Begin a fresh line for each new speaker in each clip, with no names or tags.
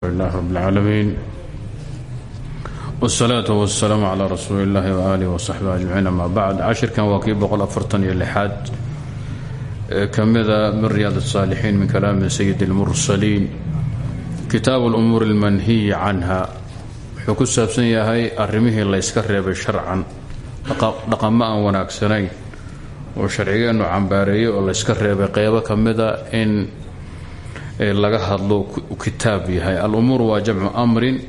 لله رب العالمين والصلاة والسلام على رسول الله وآله وصحبه أجمعين أما بعد cashirkan waa kii boqol afartan iyo lixaad ee ka mida min ryaad الصاalixiin min kalaami sayid الmursaliin kitaabu الأmuur الmanhiyi canha wuxuu ku saabsan yahay arrimihii layska reebay sharcan dhaqamo aan wanaagsanayn oo sharcigeennu cambaareeyey oo layska reebay qeybo ka mida in laga hadlo kitaab yahay. Alumuur waa jamcu amrin.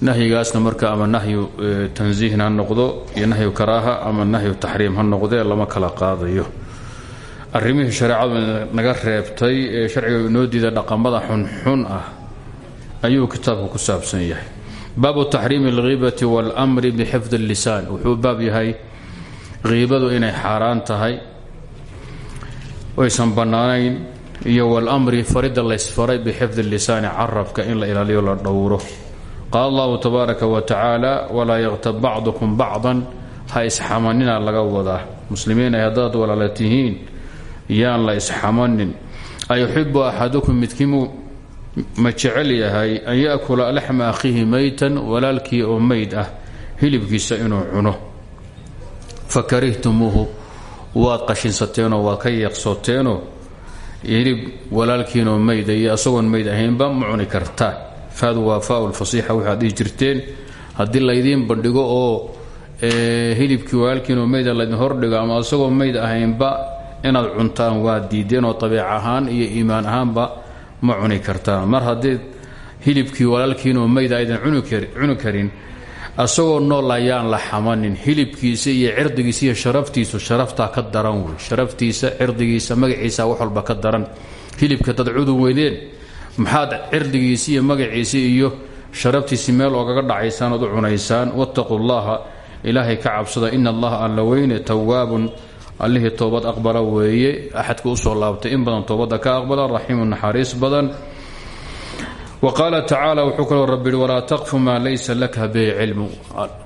Nahyigaasna marka ama nahyu tansiihin ha noqdo iyo nahyu karaaha ama nahyu taxriim ha noqdee lama kala qaadayo. Arrimihii shareecadu naga reebtay ee sharciga diida dhaqamada xunxun ah ayuu kitaabku ku saabsan yahay. Baabu taxriimi alghiibati waاlmri bixifdi اllisaan wuxuu baab yahay hiibadu inay xaaraan tahay oysan bannaanayn iyo wlmri farida laysfaray bixifdi lisaani carabka in la ilaaliyo la dhowro. Qaala allahu tabaaraka wa tacaala walaa yaktab bacdukum bacdan. Ha isxamanina laga wadaa. Muslimiin ay haddaad walaala tihiin yaan la isxamanin. Ayuxibu axadukum midkiimuu ma jecel yahay an yakula laxma akhiihi maytan walaalkii oo mayd ah hilibkiisa inuu cuno. Fakarihtumuuhu waad qashinsateenoo waad ka yeeqsoteenoo hilib walaalkiinoo mayda iyo asagoon mayd ahaynba ma cuni kartaan faadu waa faau lfasiixa waxaad dhihi jirteen haddii laydiin bandhigo oo hilibkii walaalkiinoo mayda laydin hordhigo ama asagoo mayd ahaynba inaad cuntaan waa diideen oo dabiic ahaan iyo iimaan ahaanba ma cuni kartaan mar haddii hilibkii walaalkiinoo mayda aydan cuni karin asagoo nool ayaan la xamanin hilibkiisa iyo cirdigiisa iyo sharaftiisu sharaftaa ka daran wey. Sharaftiisa cirdigiisa magaciisa wax walba ka daran. Hilibka dad cudub weydeen maxaad cirdigiisa iyo magaciisa iyo sharaftiisi meel oogaga dhacaysaan ood u cunaysaan? Wattaquu llaha ilaahay ka cabsada ina allaha alla weyne tawaabun allihii toobad aqbala weeye. Axadka u soo laabtay in badan toobadda ka aqbala raxiimu naxariis badan wqaala tacaala wuxuu kaloo rabbi yihi walaa taqfu maa laysa laka bihi cilmu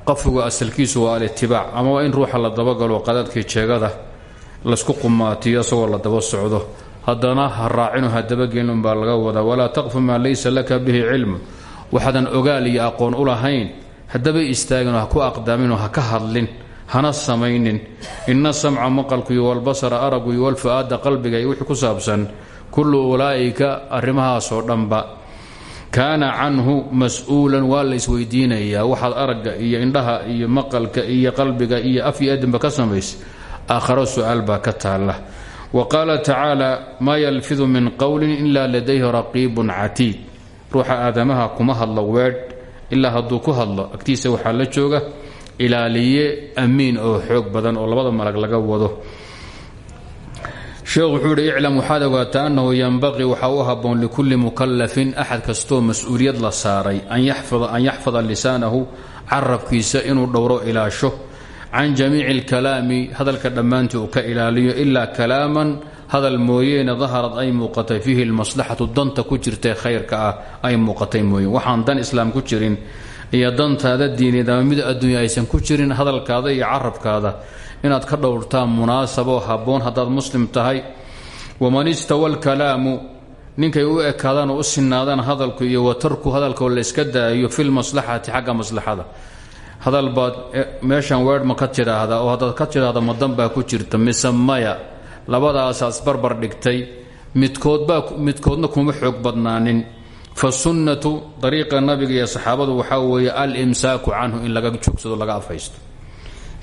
qafwiga asalkiisu waa alitibaac ama waa in ruuxa la dabagalo qadaadkii jeegada laysku qumaatiyo isagoo la daba socdo. Haddana ha raacinu ha dabagelin baa laga wadaa walaa taqfu maa laysa laka bihi cilmu waxaadan ogaal iyo aqoon u lahayn haddaba istaagin ha ku aqdaaminoo ha ka hadlin hana samaynin. Ina samca maqalku iyo walbasara aragu dhanba kaana canhu mas'uulan waa la isweydiinayaa. Waxaad aragga iyo indhaha iyo maqalka iyo qalbiga iyo af iyo adinba ka samaysa aakharo su'aal baa ka taalla. Wa qaala tacaala maa yalfidu min qowlin ilaa ladayhi raqiibun catiid. Ruuxa aadamaha kuma hadlo weedh ilaa hadduu ku hadlo agtiisa waxaa la jooga ilaaliye amiin oo xoog badan oo labada malag laga wado sheekhu wuxuu yidhi iclam waxaad ogaataa annahu yanbaqii waxaa u habboon likulli mukallafin axad kastoo mas'uuliyad la saaray an yaxfada lisaanahu carabkiisa inuu dhowro ilaasho can jamiici alkalaami hadalka dhammaantii uu ka ilaaliyo ilaa kalaaman hadal mooyeene daharad ay muuqatay fiihi lmaslaxatu danta ku jirtae khayrka ah ay muuqatay mooye. Waxaan dan islaam ku jirin iyo dantaada diineed ama mid adduunya aysan ku jirin hadalkaada iyo carabkaada inaad ka dhowrtaan munaasaboo habboon haddaad muslim tahay. Waman istawa alkalaamu ninkay u ekaadaan oo u sinaadaan hadalku iyo wa tarku hadalkoo layska daayo fi lmaslaxati xagga maslaxada. Hadal baad meeshan weedhma ka tidhaahdaa oo haddaad ka tidhaahda madan baa ku jirta mise maya labadaasaas barbar dhigtay midkoodbaa midkoodna kuma xoog badnaanin. Fa sunnatu dariiqa nabiga iyo saxaabadu waxaa weeye al-imsaaku canhu in laga joogsado laga afhaysto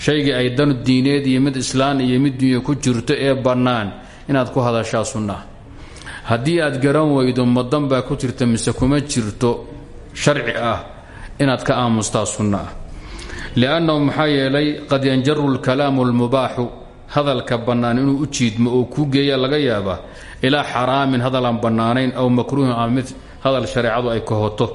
shaygii ay dan diineed iyo mid islaan iyo mid dunya ku jirto ee bannaan inaad ku hadashaa sunnaha haddii aad garan weydo madan baa ku jirta mise kuma jirto sharci ah inaad ka aamustaa sunno ah liannahu maxaa yeelay qad yanjaru lkalaamu almubaaxu hadalka bannaan inuu u jiidmo oo kuu geeya laga yaabaa ilaa xaraamin hadal aan bannaanayn aw makruuhin ama mid hadal shareecadu ay kahoto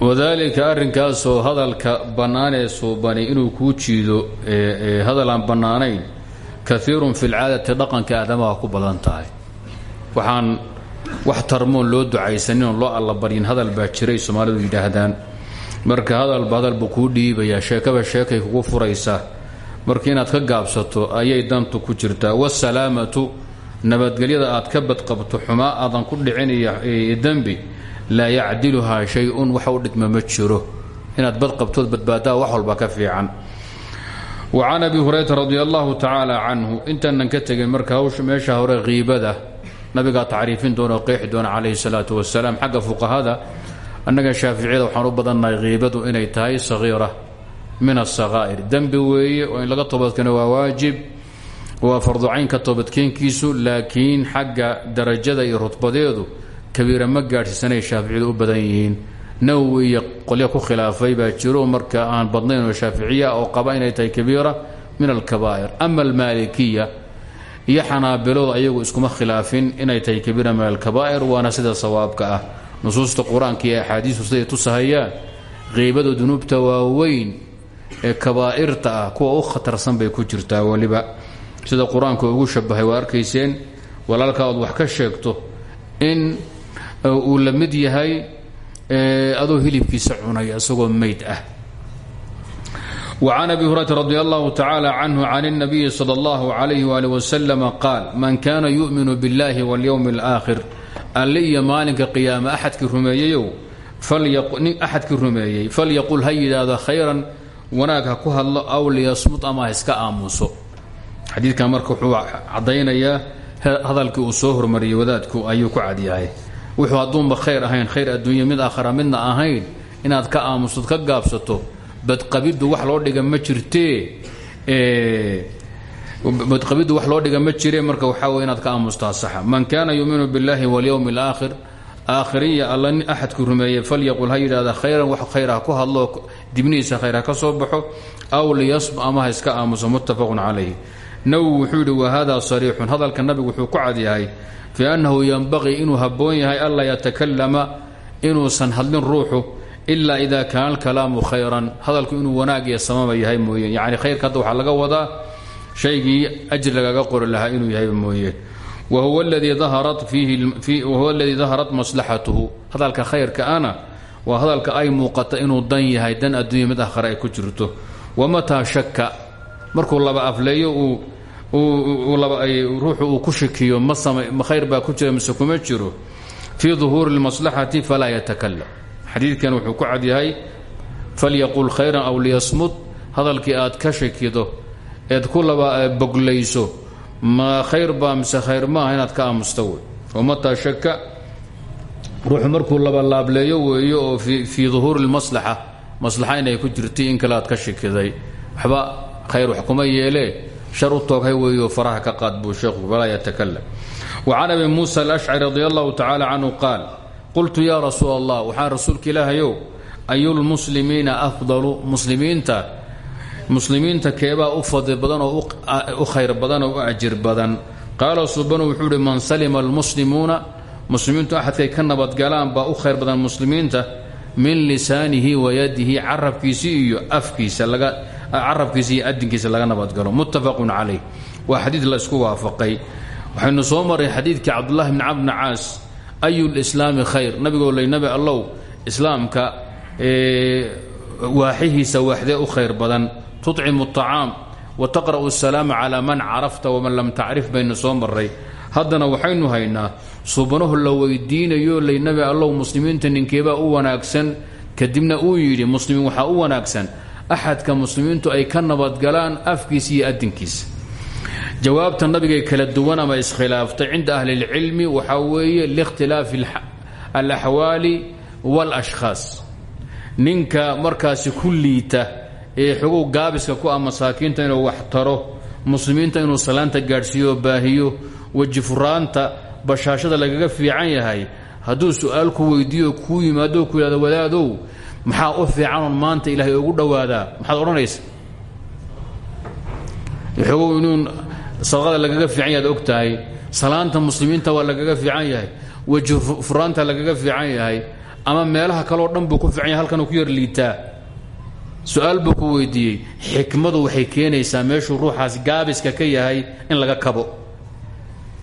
wadaalika arrinkaasoo hadalka bannaan ee suubani inuu kuu jiido hadal aan bannaanayn kaiirun fi lcaadati dhaqanka aadamaha ku badan tahay. Waxaan wax tarmoon loo ducaysaninoo loo allabaryin hadal baa jiray soomaalidu yidhaahdaan. Marka hadalba hadal buu kuu dhiibayaa sheekaba sheekay kugu furaysaa. Marka inaad ka gaabsato ayay dantu ku jirtaa. Wasalaamatu nabadgelyada aad ka badqabto xumaa aadan ku dhicin iyo dembi laa yacdiluhaa shay-un waxa u dhigma ma jiro. Inaad badqabtood badbaadaa wax walba ka fiican. Wa can abi hurayrata radi allahu tacaala canhu intaanan ka tegin marka hawsha meesha hore kiibada nabigaa tacriifin doona oo qeexi doona calayhi salaatu wasalaam xagga fuqahada annaga shaaficiyada waxaan u badannahay kiibadu inay tahay sagiira min asakaa'ir dembi weeye oo in laga toobadkeeno waa waajib waa farducaynka toobadkeenkiisu laakiin xagga darajada iyo rutbadeedu kabiira ma gaadhsiisanay shaaficiyadu u badan yihiin. Nawowi iyo qolyo ku khilaafay baa jiro marka aan badnayn oo shaaficiya oo qaba inay tahay kabiira min alkabaa'ir. Ama almaalikiya iyo xanaabiladu ayagu iskuma khilaafin inay tahay kabiira min alkabaa'ir waana sida sawaabka ah. Nusuusta qur'aanka iyo axaadiistu siday tusahayaan qiibada dunuubta waaweyn ee kabaa'irta ah kuwa u khatarsan bay ku jirtaa weliba sida qur'aanka ugu shabahay waa arkayseen walaalka wax ka sheegto in uu la mid yahay adoo hilibkiisa cunay isagoo mayd ah وعن أبي هريرة رضي الله تعالى عنه عن النبي صلى الله عليه وآله وسلم قال من كان يؤمن بالله واليوم الآخر alliya maalinka qiyaame axadkii rumeeyeyow axadkii rumeeyey falyaqul ha yidhaahdo khayran wanaag ha ku hadlo aw liyasmut ama ha iska aamuso xadiidkan marka wuxuu caddaynayaa hadalkii uu soo hormariyey wadaadku ayuu ku cadyahay wuxuu hadduunba khayr ahayn khayr adduunya mid aakhara midna ahayn. Inaad ka aamusod ka gaabsato badqabiddu wax loo dhiga ma jirtee badqabiddu wax loo dhiga ma jire marka waxaa wey inaad ka aamustaa saxa. Man kaana yuuminu biاllahi walyowmi اlaakhir aakhiriya alla axadkii rumeeyey falyaqul ha yidhahda khayran wax khayr ha ku hadlo dibnihiisa khayr ha ka soo baxo aw liyasm ama ha iska aamuso muttafaqun calayh nawowi wuxuu yidhi sariixun. Hadalka nabigu wuxuu ku cadyahay fi annahu yenbaqii inuu habboon yahay anlaa yatakalama inuusan hadlin ruuxu ila ida kaana alkalaamu khayran. Hadalku inuu wanaag iyo samaba yahay mooye. Yacni khayrka hadda laga wadaa shaygii ajri lagaga qori lahaa inuu yahay mooye. Wahuwa aladii daharat maslaxatuhu. Hadalka khayrka ana waa hadalka ay muuqata inuu dan yahay dan adduunya mid ay ku jirto. Wamataa shaka markuu laba afleeyo ruuxu uu ku shakiyo ma khayr baa ku jira mise kuma jiro? Fii duhuuri اlmaslaxati falaa yatakalam xadiidkan wuxuu ku cadyahay falyaqul khayran aw liyasmud hadalkii aad ka shakido eed ku laba boglayso ma khayr baa mise khayr maaha inaad ka aamusta wey. Wamataa shaka ruuxu markuu laba laableeyo weeyo oo fii duhuuri اlmaslaxa maslaxa inay ku jirtay in kale aad ka shakiday waxba khayr wax yeelee shar u tooghay weeyo faraha ka qaad buu sheekhu walaa yatakalam وcan abi muusa alashcari radi allahu tacaala canhu qaal qultu ya rasuul allah waxaan rasuulka ilaahayow ayulmuslimiina afdalu muslimiinta muslimiinta keebaa u fadli badan oo u khayr badan oo u ajir badan qaala subanu wuxuu uhi man salima almuslimuuna muslimiintu axadkay ka nabadgalaan baa u khayr badan muslimiinta min lisaanihi wa yadihi carabkiisi iyo afkiisa carabkiisa iyo adinkiisa laga nabadgalo muttafaqun calayh. Waa xadiid la isku waafaqay. Waxaynu soo marray xadiidkii cabdullahi bni camr bni caas ayu lislaami khayr? Nabigoo ley nabi allow islaamka waaxihiisa waaxdee u khayr badan. Tucimu acaam wa taqra'u asalaama calaa man carafta waman lam tacrif baynu soo marray. Haddana waxaynu haynaa subanahu la weydiinayo ley nabi allow muslimiinta ninkeebaa u wanaagsan. Kadibna uu yidhi muslimiin waxaa u wanaagsan axadka muslimiintu ay ka nabadgalaan afkiisa iyo adinkiisa jawaabta nabigay kala duwan ama iskhilaaftay cinda ahli اlcilmi waxaa weeye likhtilaafi alaxwaali wاlashkhaas ninka markaasi ku liita ee xogow gaabiska ku ah masaakiinta inuu wax taro muslimiinta inuu salaanta gaadhsiiyo oo baahiyo weji furaanta bashaashada lagaga fiican yahay hadduu su'aal ku weydiiyo kuu yimaado ku yidhahdo wadaadow maxaa u fiicanoon maanta ilaahay ugu dhowaadaa maxaad odhanaysa? Xogow inuu sadaqada lagaga fiican yahay ad og salaanta muslimiinta waa lagaga fiican yahay. Weji furaanta lagaga fiican yahay. Ama meelaha kaleo dhan buu ku fiican yahay halkanuu ku yar liitaa. Su'aal buu ku weydiiyey. Xikmadu waxay keenaysaa meeshuu ruuxaas gaabiska ka yahay in laga kabo.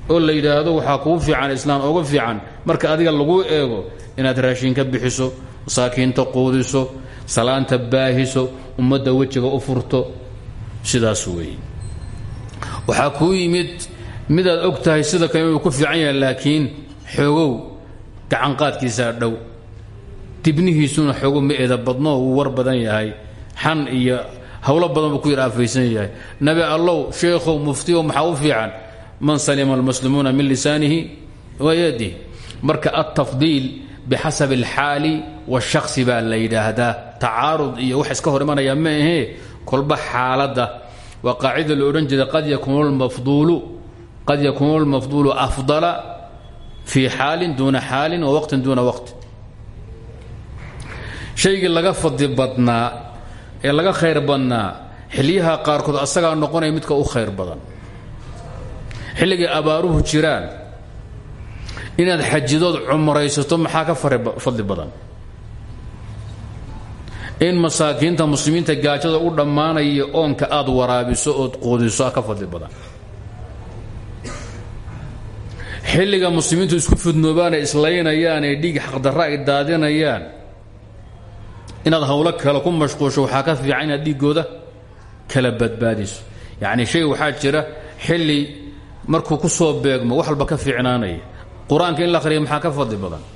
Oo la yidhaahdo waxaa kuu fiican islaam uga fiican. Marka adiga laguu eego inaad raashin ka bixiso masaakiinta quudiso salaanta baahiso ummadda wejiga u furto sidaas weeye. Waxaa kuu yimid midaad og tahay sida kale inuu ku fiican yahay laakiin xoogow gacanqaadkiisaa dhow. Dibnihiisuna xoogo ma eeda badno wuu war badan yahay. Xan iyo hawlo badan ku yar aafaysan yahay. Nabi allow sheekhow muftiyow maxaa u fiican? Man salima almuslimuuna min lisaanihi wa yadih marka altafdiil bixasab alxaali wاshaksi baa la yidhaahdaa. Tacaarud iyo wax iska hor imanaya ma ahee kolba xaaladda. Waa qaacida la odhan jiray qad yakuunu lmafduulu qad yakuunu lmafduulu afdala fii xaalin duuna xaalin wa waqtin duuna waqti. Shaygii laga fadli badnaa ee laga khayr badnaa xilyaha qaarkood asagaa noqonaya midka u khayr badan. Xilligay abaaruhu jiraan inaad xajidood cumraysato maxaa ka fadli badan in masaakiinta muslimiinta gaajada u dhammaanaya oonka aad waraabiso ood quudiso ka fadli badan. Xilliga muslimiintu isku fudnoobaanay islaynayaan ee dhiig xaqdarra ay daadinayaan. Inaad hawlo kale ku mashquusho waxaa ka fiican inaad dhiiggooda kala badbaadiso. Yacni shay waxaa jira xilli markuu ku soo beegmo wax walba ka fiicnaanaya. Qur'aanka in la akhriya maxaa ka fadli badan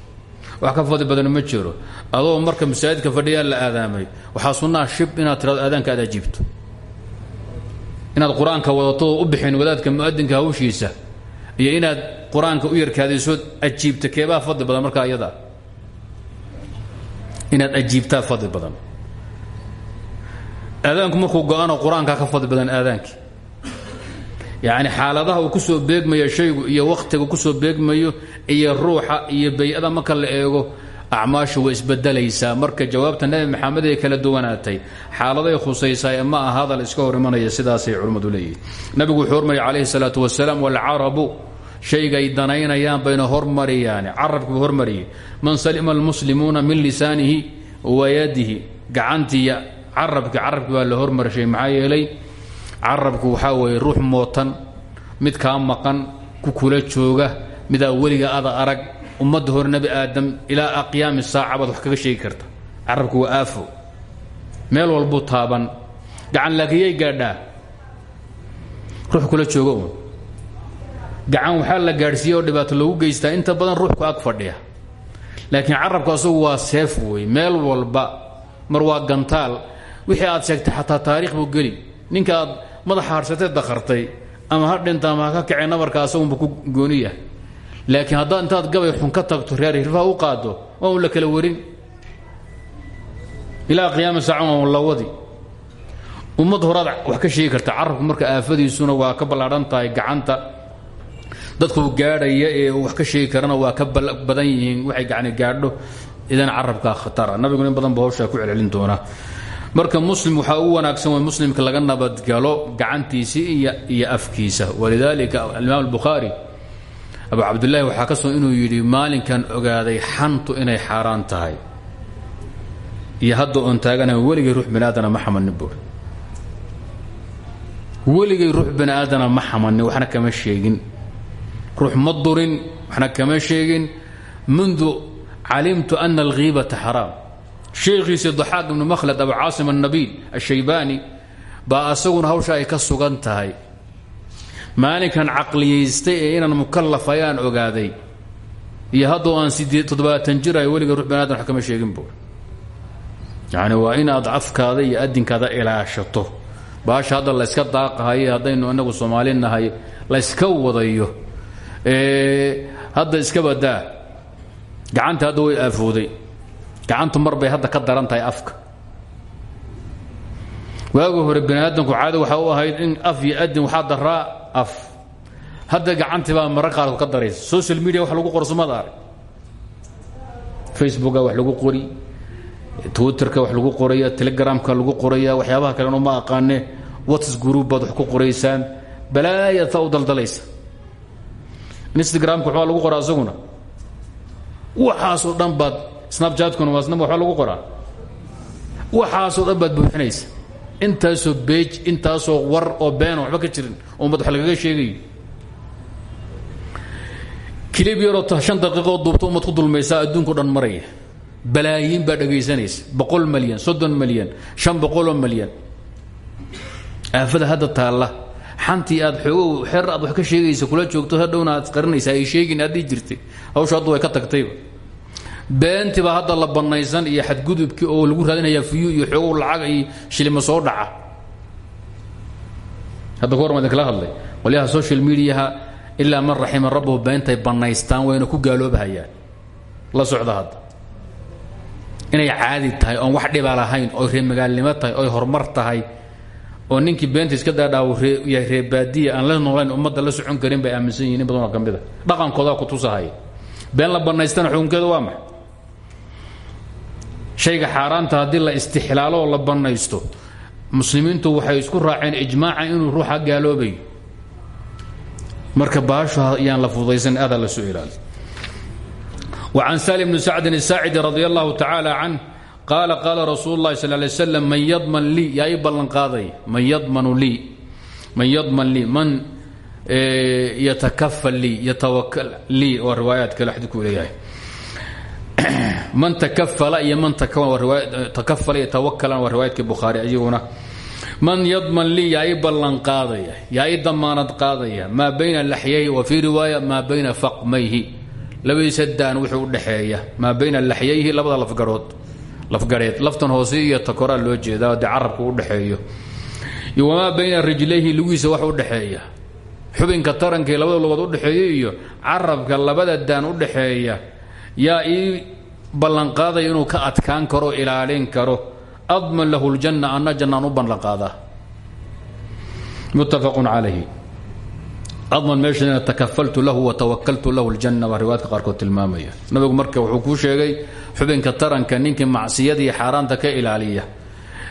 wax ka fadli badan ma jiro. Adoo marka masaajidka fadhiyaa la aadaamay waxaa sunnaha shib inaad tirado aadaanka aad ajiibto. Inaad qur'aanka wadato u bixin wadaadka mu'adinka hawshiisa iyo inaad qur'aanka u yarkaadaysood ajiibta keebaa fadli badan markaa iyadaa inaad ajiibtaa fadli badan. Aadaanku markuu go-ano ka fadli badan aadaankii yacni xaaladaha uu ku soo beegmayo shaygu iyo wakhtiga ku soo beegmayo iyo ruuxa iyo bay-ada marka la eego acmaashu way isbedelaysaa. Marka jawaabta nebi maxamed ee kala duwanaatay xaaladay khusaysaa ma aha hadal iska hor imanaya sidaasay culimmadu leeyihiin nabigu wuxuu hormarya calayhi salaatu wasalaam walcarabu shaygay danaynayaan bayna hormariyaane carabkiibu hormariyey man salima almuslimuuna min lisaanihi wa yadihi. Gacantiiya carabki carabki baa la hormarshay maxaa yeelay carabku waxaa weeye ruux mootan mid kaa maqan ku kula jooga midaa weliga ada arag ummadda hore nebi aadam ilaa aqyaami saaca baad wax kaga sheegi karta. Carabku waa aafo. Meel walbuu taaban. Gacan laakiin yay gaadhaa. Ruux kula jooga gacan waxaa la gaadhsiiya dhibaato lagu geystaa. Inta badan ruuxku ag fadhiya. Laakiin carabku asagu waa seef wey meel walba mar waa gantaal. Wixii aad sheegtay xataa taariikh buu geli. Ninka aad madaxa harsatee dakhartay ama ha dhinta ama ha ka kacee nabarka asagunba ku gooni laakiin haddaad intaad gabay xun ka tagto reer hirfaha u qaado waa un la kala warin. Ilaa qiyaama saaca waa un la wadi. Ummad horaad wax ka sheegi karta carabku marka aafadiisuna waa ka ballaadhan tahay gacanta. Dadku gaadhaya ee wax ka sheegi karana waa ka badan yihiin waxay gacni gaadho. Idan carabkaa khatara. Nabiguna in badan ba ku celcelin doona marka muslim waxaa u wanaagsan way muslimka laga nabadgalo gacantiisii iyo afkiisa. Walidaalika alimaam albukhaari abu cabdillaahi waxaa ka sugan inuu yidhi maalinkan ogaaday xantu inay xaaraan tahay. Iyo hadda oon taagana weligay ruux bani aadana ma xamanin ruux bani aadana ma waxna kama sheegin. Ruux ma waxna kama sheegin. Mundu calimtu ana alghiibata xaraam sheekhiisii daxaaq ibnu makhlad abu caasim annabiil ashaybaani baa asaguna hawsha ay ka sugan tahay. Maalinkan caqliyaystay ee inaan mukallaf ayaan ogaaday. Iyo haddoo aan sideed toddobaatan jir ay weliga ruux bani adam wax kama sheegin buur yacni waa inaad afkaada iyo adinkaada ilaashato. Baasha hadda layska daaqahaye haddaynu inagu soomaali nahay layska wadayo. Hadda gacantu mar bay hadda ka daran tahay afka. Waagi hore bani aadamku caado waxaa u ahayd in af iyo adin waxaa daraa af. Hadda gacantii baa mara qaarku ka daraysa social media wax lagu qorsumada arag facebooka wax lagu qori twitterka wax lagu qoraya telegramka lagu qoraya waxyaabaha kalena ma aqaane. Whats group baad wax ku qoraysaan balaayaad saa u daldalaysa instagramka waxbaa lagu qoraa isaguna. Waxaasoo dhan baad snapchatkuna waa snap waxba lagu qoraa. Waxaasoo dhan baad buuxinaysa. Intaasoo beej intaasoo war oo beena waxba ka jirin ummad wax lagaga sheegayo. Kilib yaroo shan daqiiqoo duubto ummad ku dulmaysaa adduunko dhan maraya. Balaayiin baa dhegaysanaysa boqol malyan soddon malyan shan boqoloo malyan. Aafada hadda taalla. Xantii aad xoogow xeer aad wax ka sheegaysa kula joogto hadhowna aad qarinaysa ay sheegin haddii jirtay. Hawsha hadda ka tagtayba beentiba hadda la bannaysan iyo xadgudubkii oo lagu raadinayaa fiyu iyo xoogow lacag iyo shilima soo dhaca. Hadda ka warma idinkala hadlay. Qolyaha social mediaha ilaa man raxima rabbahu beentay bannaystaan wayna ku gaaloobahayaan la socda hadda. Inay caadi tahay oon wax dhiba lahayn oy reemagaalnimo tahay oy horumar tahay oo ninkii beenta iska daadhaawo yahay reebaadiya aan la noolayn ummadda la socon karin bay aaminsan yihiin in ka mid a. Dhaqankoodaa ku tusahaya been la bannaystana xukunkeeda waa maxay shayga xaaraanta haddii la istixlaalo oo la bannaysto muslimiintu waxay isku raaceen ijmaaca inuu ruuxa gaaloobayo. Marka baashu ayaan la fududaysan aadaa la soo wa can salim bni sacdin asaacidi radi allahu tacaala can qaala qaala rasuulu llahi sal lay man yadman lii yaa ii ballanqaaday man yadmanu lii man yadman lii man eh, yatakafal lii yatawakal lii oo riwaayaad kale xadiidku leeyahay man takafala iyo man takafala iyo tawakalan waa riwaayadkii bukhaari man yadman lii yaa i ballan qaadaya yaa i damaanad qaadaya maa bayna laxyayhi wa fii riwaaya maa bayna faqmayhi. Labadiisa daan wuxuu udhexeeya maa bayna laxyayhi labada lafgarood lafgareed laftan hoose iyo takoraa loo jeedaa dee carabku udhexeeyo wamaa bayna rijlayhi lugiisa wax udhexeeya xubinka taranka labada lugood udhexeeya iyo carabka labada daan udhexeeya yaa ii ballanqaadaya inuu ka adkaan karo ilaalin karo. Adman lahu ljanna anna jannaan u ballanqaadaa muttafaqun calayhi. Adman meesha takafaltu lahu watawakaltu lahu ljanna waa riwaayadka qaarkood tilmaamaya. Nabigu marka wuxuu kuu sheegay xubinka taranka ninkii macsiyadii xaaraanta ka ilaaliya.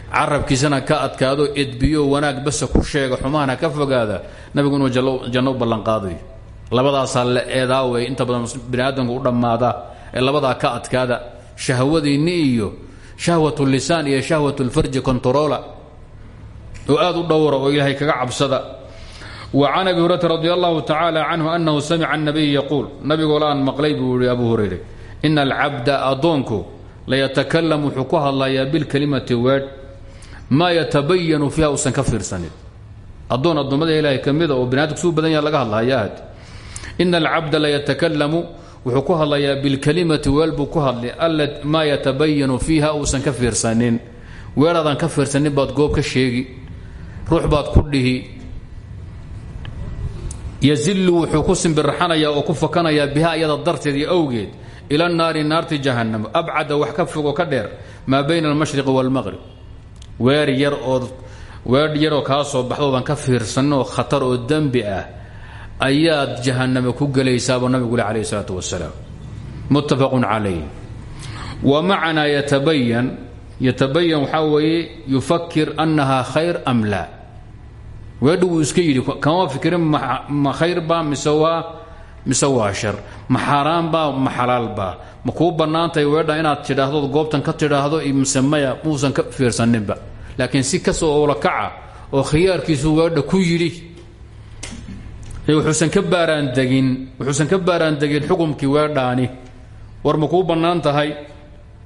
Carabkiisana ka adkaado edbiyo wanaag basa ku sheega xumahana ka fogaada nabigu inuu janno u ballanqaadayo labadaasaa la eedaawey inta badan aadamku u dhammaada ee labadaa ka adkaada shahwadiinni iyo shahwat lisaan iyo shahwat lfarji controla oo aad u dhowra oo ilaahay kaga cabsada. Wa can abi hurayrata radi allahu tacaala canhu annahu samica anabiy yaquul nabigoola aan maqlay buu yihi abu hurayre ina alcabda addoonku layatakalam wuxuu ku hadlayaa bilkelimati weedh maa yatabayanu fiiha usan ka fiirsanin. Addoon ilaahay ka ah oo binaadamku suu badan yaha laga hadlahaya ahad ina alcabda layatakallamu wuxuu ku hadlayaa bilkalimati weel buu ku hadlay alla maa yatabayanu fiiha uusan ka fiirsanin. Weelaadaan ka fiirsanin baad goob ka sheegi ruux baad ku dhihi. Yazilu wuxuu ku simbirxanayaa oo ku fakanayaa biha iyada darteed iyo awgeed ila naari naarti jahannam abcada wax ka fogo ka dheer maa bayna almashriqi waalmaqrib weer yar ood weer yaroo kaa soo baxdoodan ka fiirsaninoo khatar oo dembi ah ayaad jahannamo ku gelaysaabuu nabigu le alayh wasalaam muttafaqun calayh. Wa macanaa yatabayan yatabayan waxaa weeye yufakir annaha khayr am laa. Weedha wuu iska yidhi kama fikirin ma khayr baa mise waa shar? Ma xaaraan baa ma xalaal baa? Ma kuu bannaantahay weedha inaad tidhaahdood goobtan ka tidhaahdo mise maya muusan ka fiirsaninba laakiin si ka soo oola kaca oo khiyaarkiisu weedha ku yidhi wuxuusan ka baaraandegin wuxuusan ka baaraandegin xukumkii weedhaani war ma kuu bannaan tahay?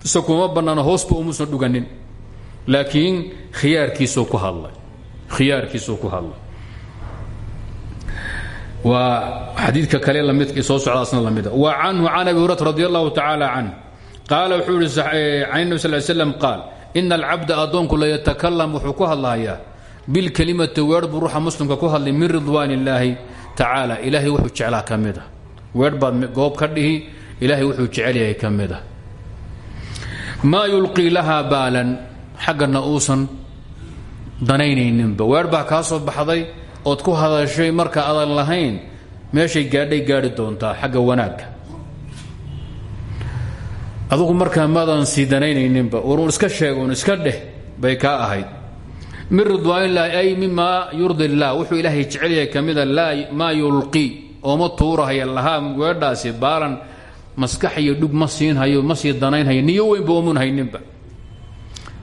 Mise kuma bannaano hoosba umuusan dhuganin. Laakiin khiyaarkiisuu ku hadlay. Khiyaarkiisuu ku hadlay. Waa xadiidka kale lamidkii soo socdaasna lamida wa canhu can abi hurata radi allahu tacaala canh qaala wuxuu yihi can nabi sal slam qaal ina alcabda addoonku layatakalam wuxuu ku hadlayaa bilkelimati muslimka ku hadlay min ridwaan tacaala ilaahay wuxuu jeclaa ka mid a weer baad goob ka dhihi ilaahay wuxuu jecel yahay ka mid a maa yulqii lahaa baalan xaggana uusan danaynayninba. Weer baa kaa soo baxday ood ku hadashay marka adan lahayn meeshay gaadhay gaadhi doontaa xagga wanaagga. Adugu markaa maadan sii danaynayninba warun iska sheeg iska dheh bay kaa ahayd min ridwaanillaahi ay mimaa yurdi illaah wuxuu ilaahay jecel yahay ka mida laa maa yulqii ooma tuurahaya lahaa weedhaasi baalan maskax iyo dhug ma siinhayo ma sii danaynhayo niyo weynba oomun hayninba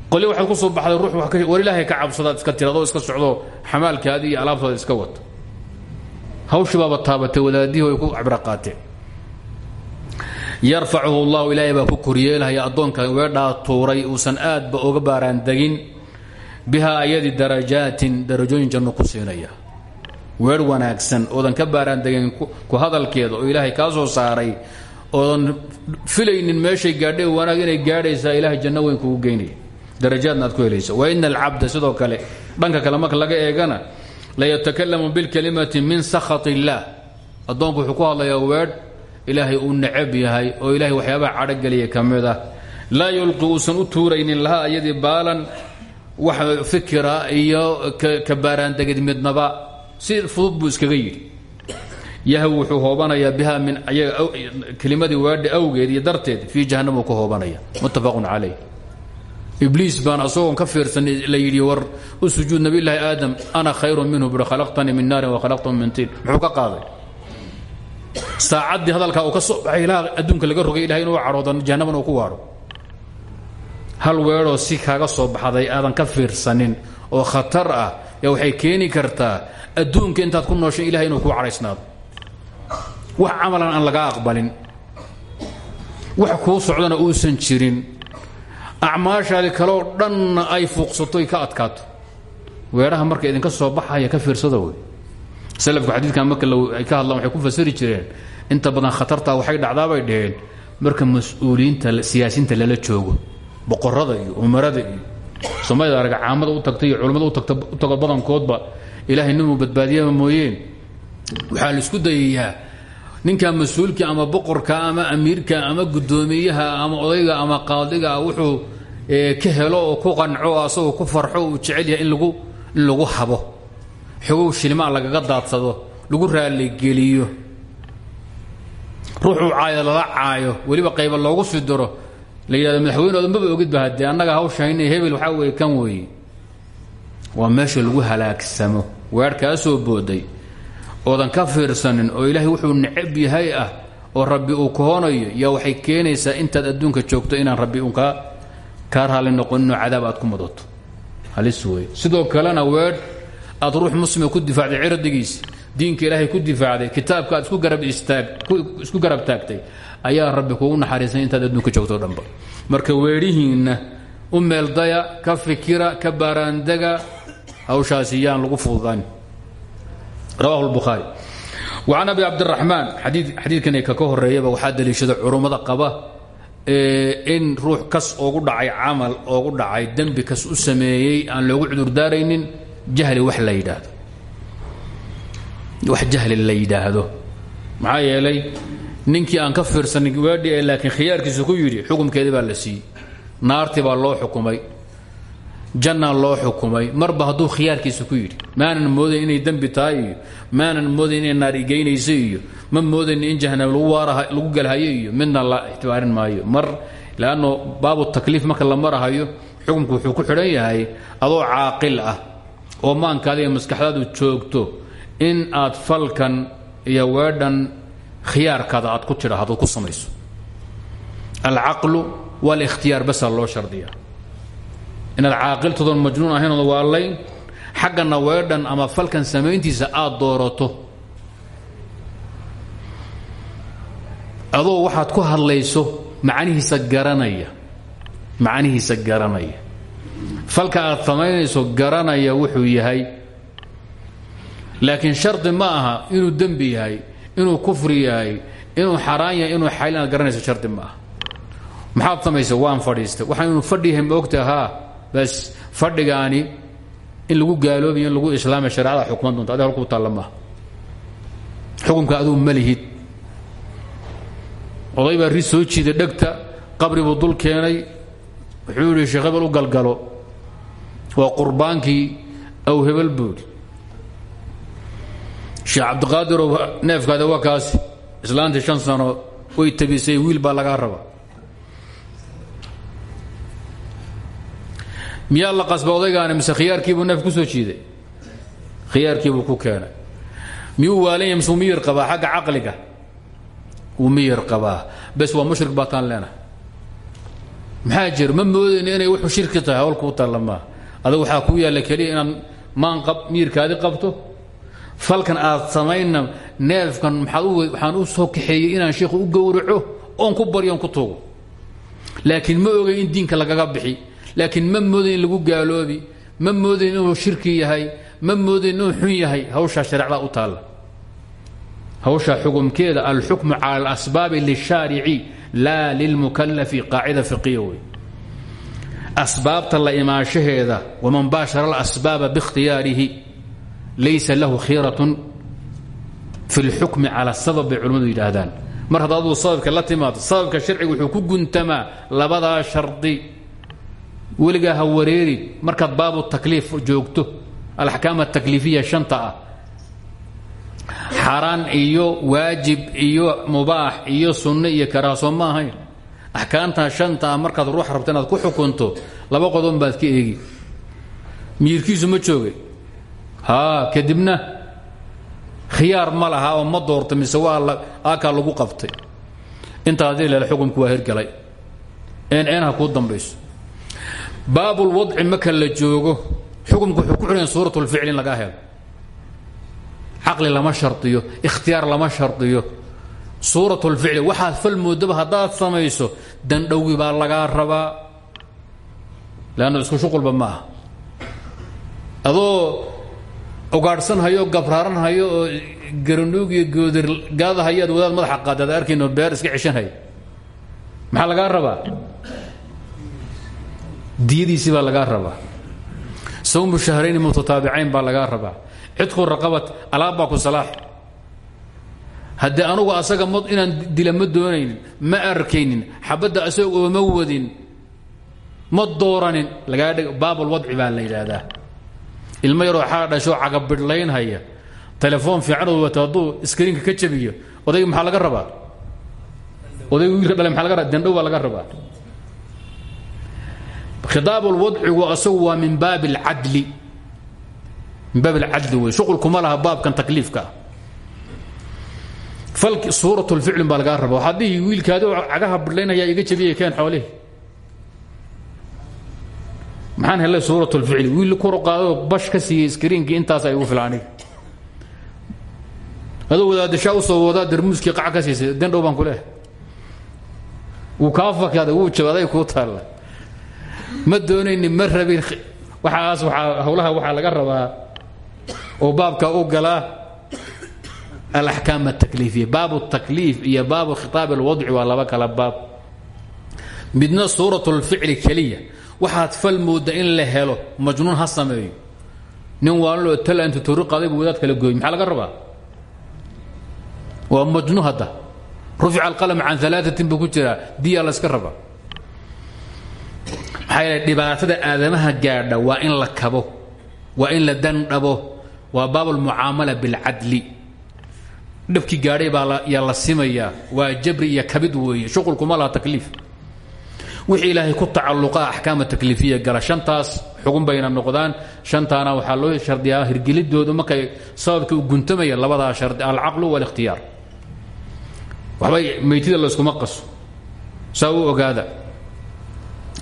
qoli waxaad ku soo baxday ruux war ilaahay ka cabsadaad iska tiradoo iska socdo xamaalkaadi iyo iska wato hawshii baaba taabatay wadaadihii ay ku cabro qaateen yarfacuhu allahu ilaahay baa ku koryeelhaya addoonka weedhaa tuuray uusan aadba oga baaraan degin bihaa ayadi darajaatin darajooyin janno ku siinaya. Weer wanaagsan oodan ka baaraandegeen ku hadalkeeda oo ilaahay kaa soo saaray oodan filaynin meeshay gaadhay wanaag inay gaadhaysaa ilahay janno weyn kugu geynaya. Darajaadna aad ku helaysa wa ina alcabda sidoo kale dhanka kale marka laga eegana layatakalamu bilkalimati min sakhat illaah addoonku wuxuu ku hadlayaa weedh ilaahay uu necab yahay oo ilahay waxyaabaha cadhogeliya ka mid ah. Laa yulqi uusan u tuuraynin lahaa ayadii baalan wax fikira iyo ka baaraandegid midnaba si fudud buu iskaga yidhi. Yahw wuxuu hoobanayaa biha min kelimadii waadhi awgeed iyo darteed fii jahannamuu ka hoobanaya muttafaqun calayh. Ibliis baan asagoon ka fiirsan la yidhi war u sujuud nabiyllaahi aadam ana khayrun minhu bui khalaqtanii min naarin wa khalaqtahu min tiin. Muxuu ka qaaday? Saacaddii hadalkaa uu ka soo baxay ilaha adduunka laga rogay ilahay inuu cadhoodan jahannaman uu ku waadho hal weedhoo si kaaga soo baxday aadan ka fiirsanin oo khatar ah yaa waxay keeni kartaa adduunka intaad ku nooshay ilahay inuu kuu cadhaysnaado wax camalan aan laga aqbalin. Wax kuu socdana uusan jirin. Acmaashaadi kaloo dhanna ay fuuqsato ka adkaato. Weedhaha marka idinka soo baxaya ka fiirsada wey salafku xadiidkan marka ay ka hadlaan waxay ku fasiri jireen inta badan khatartaa waxay dhacdaabay dhaheen. Marka mas'uuliyiinta siyaasiinta lala joogo boqorada iyo umarada iyo soomaalida arag caamada u tagta iyo culammada u tago badankoodba ilaahay ninuu badbaadiyaba mooyeen. Waxaa la isku dayayaa ninka mas'uulka ama boqorka ama amiirka ama guddoomiyaha ama odayga ama qaadiga wuxuu ka helo oo ku qanco asagoo ku farxo uu jecel yahay in lagu in lagu habo. Xogow shilimaa lagaga daadsado lagu raaligeliyo ruuxuu caayo lala caayo weliba qayba loogu sii diro la yidhahdo madaxweynooda maba ogidba haddee annaga hawshayna hebel waxaa weeye kan weeye. Waa meesha lagu halaagsamo weer kaa soo booday oodan ka fiirsanin oo ilaahay wuxuu necab yahay ah oo rabbi uu kohoonayo yaa waxay keenaysaa intaad adduunka joogto inaan rabbi un kaa raali noqoninoo cadaab aad ku mudato halis wey sidoo kalena weedh aad ruux muslima ku difaacday cirdigiisi diinka ilaahay ku difaacday kitaabka aad isku garab istaag isku garab taagtay ayaa rabbi kugu naxariisay intaad adduunka joogto dhanba. Marka weedhihiinna u meeldaya ka fikira ka baaraandega hawshaasi yaan lagu fududaan rawahu lbukhaari wacan abi cabdiraxmaan xadiidkan kaka horeeyaba waxaa daliishada culummada qaba in ruux kas oogu dhacay camal oogu dhacay dembi kas u sameeyey aan loogu cudurdaaraynin jahli wax la yidhaahdo. Wax jahli la yidhaahdo. Maxaa yeelay ninkii aan ka fiirsanin waadhi ee laakiin khiyaarkiisa ku yidhi xukumkeedii baa la siiyey. Naartii baa loo xukumay. Jannaa loo xukumay. Marba hadduu khiyaarkiisa ku yidhi maanan moodayn inay dembi tahay iyo maanan moodayn inay naar igeynayso iyo ma moodayn in jahanam lagu galhayo iyo midna la ixtibaarin maayo. Mar leanno baabu takliif marka la marahayo xukumku wuxuu ku xidhan yahay adoo caaqil ah oo maankaada maskaxdaadu joogto in aad falkan iyo weedhan khiyaarkaada aad ku tidhaahdo ku samayso. Alcaqlu walikhtiyaar basaa loo shardiya inaad caaqiltoodan majnuun ahaynooda waalayn xaggana weedhan ama falkan samayntiisa aad doorato. Adoo waxaad ku hadlayso macnihiisa garanaya. Macnihiisa garanaya. Falka aad samaynayso garanaya wuxuu yahay laakiin shardi ma aha inuu dembi yahay inuu kufri yahay inuu xaraan yahay inuu xayl inaad garanayso shardi ma aha. Maxaad samaysa waan fadhiistay. Waxaan inuu fadhi yahay maogta haa bas fadhigaani in lagu gaaloobayo in lagu islaamay shareecada xukman doonta adi halkuu taalla maaha xukunka aduu ma lihid. Oday baa ri soo jiiday dhegta qabri buu dul keenay. Wuxuu yidhi sheekh hebel u galgalo. Waa qurbaankii aw hebel buudi sheekh cabdiqaadirow neefkaada waa kaasi. Islaantii shan sano way tabisay wiil baa lagaa raba miyaa la qasba odaygaani mise khiyaarkiibuu neef ku soo jiiday? Khiyaarkiibuu ku keenay. Miyuu waalanya mise wuu miyir qabaa? Xagga caqliga wuu miyir qabaa. Bes waa mushrik baataan leenahay. Maxaa jira ma moodayna inay wuxuu shirki tahay hawlka u taalla maaha adag waxaa kuu yaalla keliya inaad maan miyirkaadi qabto falkan aad samaynna neefkan waxaan u soo kaxeeyey inaan sheikhu u gowraco oon ku baryo ku tuugo. Laakiin ma ogay in diinka lagaga bixi laakiin ma mooday in lagu gaaloobi ma moodayn inuu shirki yahay ma moodayn inuu xun yahay hawshaa shareecdaa u taalla. Hawshaa xukumkeeda alxukmu cala alasbaabi lishaarici laa lilmukalafi qaacida fiqiya wey asbaabta la imaanshaheeda waman baashara alasbaaba biikhtiyaarihi laysa lahu khiiratun fi lxukmi cala sabab bay culimmadu yidhaahdaan. Mar hadda aduu sababka la timaado sababka sharciga wuxuu ku guntamaa labadaa shardi. Weligaa ha wareerin markaad baabu takliif joogto alaxkaam atakliifiya shanta ah. Xaaraan iyo waajib iyo mubaax iyo sunno iyo karaaso ma ahayn. Axkaamtan shanta ah markaad ruux rabto inaad ku xukunto laba qodon baad ka eegi. Miyirkiisu ma jooge haa kadibna khiyaar ma laha oo ma doorta mise waa aakaa lagu qabtay. Intaa haddii lel xukumku waa hirgalay een ha kuu dambayso. Baabulwadci marka la joogo xukumku wuxuu ku xidhan suuratulficl in lagaa helo. Caqli lama shardiyo ikhtiyaar lama shardiyo. Suuratulficli waxaad fal moodaba haddaad samayso dandhowi baa lagaa rabaa. Leanna isku shuqulba ma aha adoo ugaadhsanhayo gabraaranhayo oo garanuug iyo goodir gaadahayaad wadaad madaxa qaadaad arkayno beer iska ceshanhaya maxaa lagaa rabaa? Diyadiisii baa lagaa rabaa. Sawmu shahrayni mutataabicayn baa lagaa rabaa. Cidku raqabat alaab baa ku salaax haddii anugu asaga m inaan dila ma doonaynin ma arkaynin xabadda asaga ooma wadin ma dooranin lagaa dhig baabulwadci baa la yidhaahdaa ilmo yaroo xaa dhashoo cagabidhlaynhaya telefoon fiicanoo wata hadduu iskriinka ka jabiyo odayga maxaa laga rabaa? Odayga wiilka dhale maa laga raba dandhow baa laga rabaa. Khidaabulwadcigu asagu waa min baab alcadli min baab alcadli wey. Shuqulkuma laha baabkan takliifka. Ah falki suurat lficlin baa lagaa raba waxaad dhihi wiilkaadi oo cagaha bidhlaynaya iga jabiyay keen xoolihi maxaan helay suurat lficli wiil kor qaadoo bash ka siiyey iskriinkii intaas ay ugu fila aniga. Adoo wadaadashaa u soo wadaa darmuuskii qac ka siisay dandhow baan ku leehay wuu kaa fakaaday wuu jabaaday kuu taalla ma doonayni ma rabin waxaas waaa hawlaha waxaa laga rabaa oo baabka u galaa alaxkaam atakliifiya baabu takliif iyo baabu khitaab alwadci waa laba kala baab. Midna suurat lficli keliya waxaad fal mooda in la helo majnuun ha sameeyo. nin waaloo tala intu tori qaday buu wadaad kala gooy maxaa laga rabaa? Waa majnuun hadda. Rufica alqalam can alaaatin buu ku jiraa diyaa la yska rabaa. Maxaa yeele dhibaatada aadamaha gaadha waa in la kabo waa in la dandhabo waa baab almucaamala bilcadli dhibkii gaadhay baa yaa la simayaa waa jabri iyo kabid weeye shuqulkuma laha takliif wixii ilaahay ku tacalluqa axkaama takliifiya gala shantaas bayna noqdaan. Shantaana waxaa loo shardiyaa hirgelidoodu markay sababka u guntamaya labadaa shardi alcaqlu walikhtiyaar. Waxbay meytida layskuma qaso. Saa u ogaada.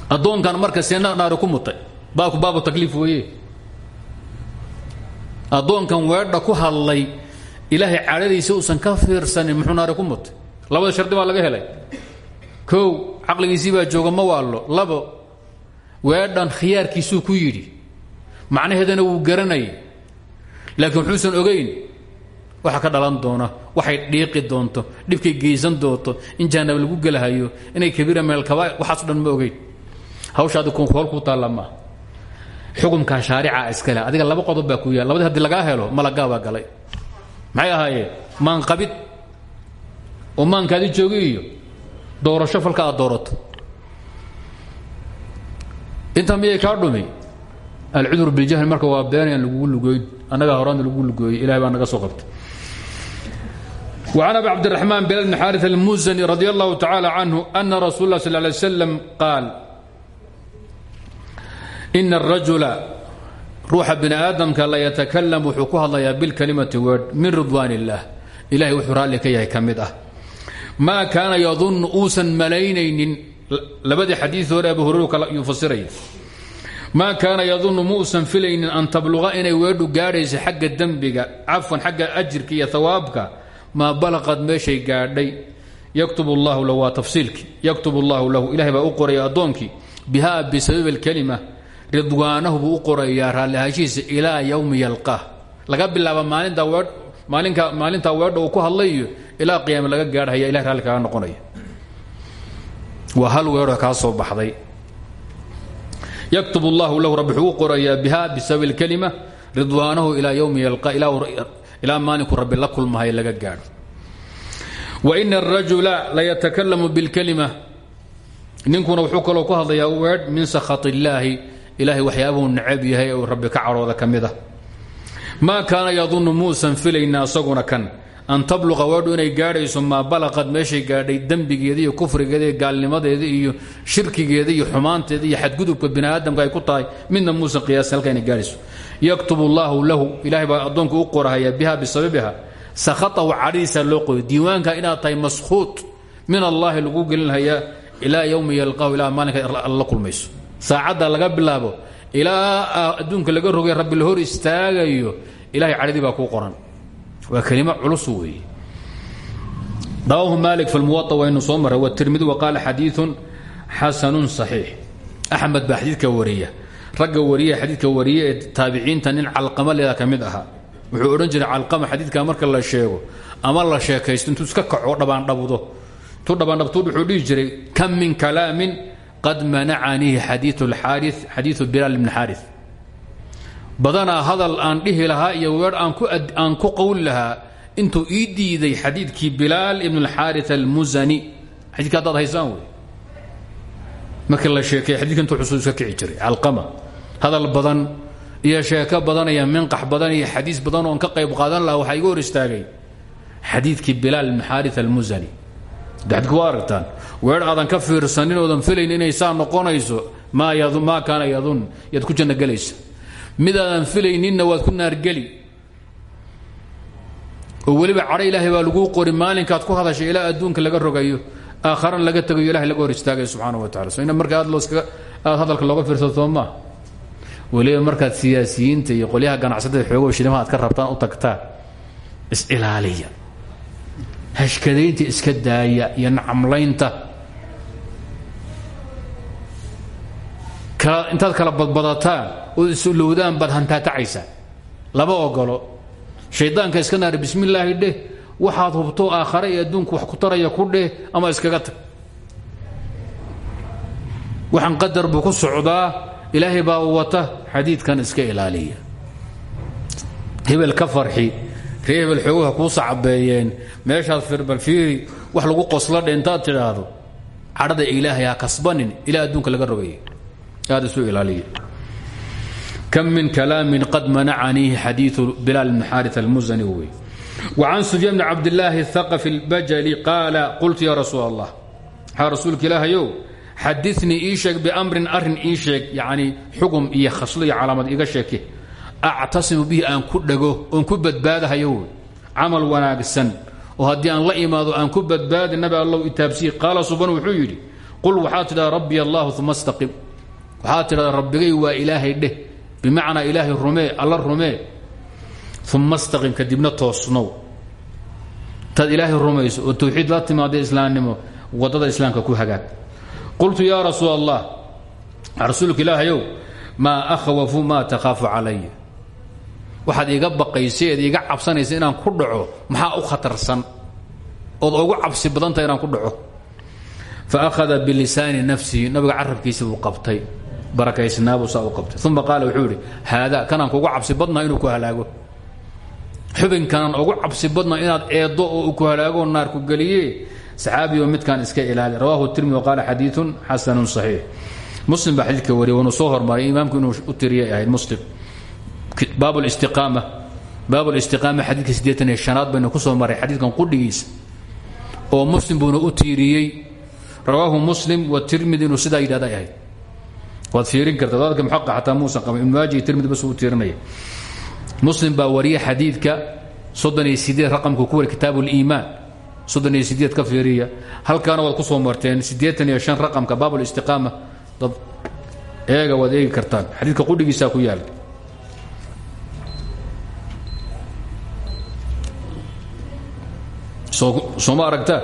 Addoonkan marka seena naari ku mutay baabku baabu takliif weeye. Addoonkan weedha ku hadlay ilaahay cadhadiisa uusan ka fiirsanin muxuu naari ku mutay. Labada shardi baa laga helay kow caqligiisii baa jooga ma waallo. Labo weedhan khiyaarkiisuu ku yidhi. Macnaheedana wuu garanayay laakiin wuxuusan ogayn waxa ka dhalan doona waxay dhiiqi doonto dhibkay geysan doonto in jahanab lagu gelahayo inay kabiira meel kaba waxaaso dhan ma ogeyn. Hawshaadi hool ku taalla maaha xukumkaa shaarica adiga laba qodob baa ku yaal. Labadii haddii lagaa helo malagaabaa galay. Maxay ahaayeen maanqabid. Oo maankaadi joogi iyo doorasho falka aad doorato intaa miyay kaa dhumi alcudur biljahli marka waa beenayaan lagugu lugoyn annagaa horaana lagu lugooyey ilahay baa naga soo qabtay وعن أبي عبد الرحمن بلال بن حارث المزني رضي الله تعالى عنه أن رسول الله صلى الله عليه وسلم قال إن الرجل ruuxa bini aadamka la yatakalam wuxuu ku hadlayaa bilkalimati word min ridwaan illaah ilahay wuxuu raalli ka yahay ka mid ah maa kaana yadunnu uusan malaynaynin. Labadii xadiid hore abu yuu fasiraya. Maa kaana yadunnu muusan filaynin an tabluqa inay weedhu gaadhayso xagga dembiga cafwan xagga ajirka iyo hawaabka maa balaqad meeshay gaadhay. Yaktub allahu lahu waa tafsiilkii. Yaktub allahu lahu ilahay baa u qoraya addoonkii biha bisababi alkalima. Ridwaanahu buu u qorayaa raallihaanshihiisa ilaa yowmi yalqaah laga bilaaba maalinta weedh maalinka maalintaa weedha uu ku hadlayo ilaa qiyaame laga gaadhaya ilahay raalli kaaga noqonaya waa hal weedho kaa soo baxday yaktub allahu lahu rabbi wuxuu u qorayaa biha bisababi اlkalima ridwaanahu ilaa yowmi yalqa ilaa maalinku rabbi la kulmahay laga gaadho waina الrajula layatakalamu bاlkalima ninkuna wuxuu kaloo ku hadlayaa weedh min sakhat illaahi ilahay waxyaabuu necab yahay uu rabbi ka cadhooda ka mid ah maa kaana yadunnu muusan filayna asaguna kan an tabluqa weedhu inay gaadhayso maa balaqad meeshay gaadhay dembigeeda iyo kufrigeeda iyo gaalnimadeeda iyo shirkigeeda iyo xumaanteeda iyo xadgudubka bini aadamka ay ku tahay midna muusan qiyaasa halka inay gaadhayso. Yaktub allaahu lahu ilahay baa addoonka u qorahaya biha bisababiha sakhatahu cadhiisa loo qoyo diiwaanka inaad tahay maskhuut min allaahi lagu gelinhayaa ilaa yowmi yalqahu ilaa maalinka la kulmayso. Saacadda laga bilaabo ilaa adduunka laga rogay rabbi la hor istaagayo ilahay cadhidii baa kuu qoran waa kelimo culus weeye. Rawaahu malik fi lmuwa waynu soo maray wtirmidi waqaala xadiiun xasanun صaxiix axmed baa xadiidka wariya ragga wariya xadiidka wariye ee taabiciinta nin calqama leeda ka mid wuxuu odhan jiray calqama xadiidka marka la sheego ama la sheekaysto intuu iska kaco dhabaandhabdo intuu dhabaandhabtuud wuxuu dhihi jiray kam min kalaamin qad manacanihi xadiiu اlxaari xadiiu bilaal ibni xaari badanaa hadal aan dhihi lahaa iyo weer aan ku qowli lahaa intuu ii diiday xadiidkii bilaal ibn اlxaari almusani xadidka haddaad haysaan wey? Markii la sheekay xadidka intuu xusuus ka kici jiray calqama hadal badan iyo sheeko badan iyo minqax badan iyo xadiis badan oon ka qayb qaadan lahaa waxaa iga istaagay. Xadiidkii bilaal ibn xaari almusani dadku waa aragtaan weer aadan ka fiirsanin oodan filayn inay saa noqonayso maa kaana yadun yaad ku janno gelaysa midaadan filayninna waad ku naargeli. Oo weliba cadho ilaahay baa laguu qori maalinkaad ku hadashay ilaa adduunka laga rogayo aakharana laga tegayo ilahay laga hor istaagayo subxaana wa tacala so ina marka aad looskaga aad hadalka looga fiirsato soo maa weliba markaad iyo qolyaha ganacsatada xoogo shilimaha ad ka rabtaan u tagtaan is-ilaaliya hashkadaynta iska daaya iyo nacamlaynta intaad kala badbadataan oo isulowdaan baad hantaatacaysaa lama ogolo shaydaanka iska naari bismi illaahi dheh waxaad hubto aakhare iyo adduunku wax ku taraya ku dheh ama iskaga tag. Waxaan qadar buu ku socdaa ilaahay baa wata xadiidkan iska ilaaliya. Hebel ka farxi ree hebel xooguha kuu sacabeeyeen meeshaad firbal fiiri wax lagu qosla dhe intaad tidhaahdo cadhada ilaahay ha kasbanin ilaa adduunka laga rogaya aad isu ilaaliya كم من كلام قد منعنيه حديث بلال بن حارث المزني وي وعن سفيان بن عبد الله الثقفي البجلي قال قلت يا رسول الله ها رسولك الله يو حدثني إيشك بأمر أرن إيشك يعني حكم إيا خصلية علامة إيغا شيكي أعتصم به أن كدغو أن كبت بادها يو عمل وناقسن وهدي أن لا إماذو أن كبت باد النبي الله إتابسي قال سبحانه وحيدي قل وحاتنا ربي الله waxaad tidhahdaa rabbigay waa ilaahay dheh bimacnaa ilaahay rumee alla rumee. Uma staqim kadibna toosnow. Intaad ilaahay rumayso oo tawxiid la timaada islaamnimo waddada islaamka ku hagaag. Qultu yaa rasuul allah rasuulka ilaahayow maa akhwafu maa takhaafu calaya waxaad iiga baqaysa eed iiga cabsanaysa inaan ku dhaco maxaa u khatarsan? Ood ugu cabsi badantaha inaan ku dhaco. Fa akhada nabiga carabkiisii buu barakaysnaabuu saa u qabtay. Uma qaala wuxuu idhi haada kugu cabsi badnaa inuu ku halaago. Xubinkanaan ugu cabsi badnaa inaad eeddo oo ku halaago naar ku geliye saxaabiyo midkaan iska ilaali rawahu tirmidi qaala xadiiun xasanun saxiix. Muslim baa xadiidka wariya waanu soo hormaray imaamku inuu u tiriyay ahayd muslim. Baab listiqaama baab listiqaama xadiidka siddeetan iyo shanaad ku soo maray xadiidkan qudhigiisa oo muslim buuna u tiiriyey. Rawaahu muslim watirmidi inuu sidaa waad fiirin karta dadka muxaqa xataa muusan qaban ibnu maaji tirmidi bas uu tiirinaya muslim baa wariya xadiidka soddon iyo sideed raqamka ku wari kitaabu liimaan soddon iyo sideed ka fiiriya. Halkaana waad ku soo marteen siddeetan iyo shan raqamka baab listiqaama dad eega waad eegi kartaan. Xadiidka qudhigiisaa ku yaalla sooma aragtaa?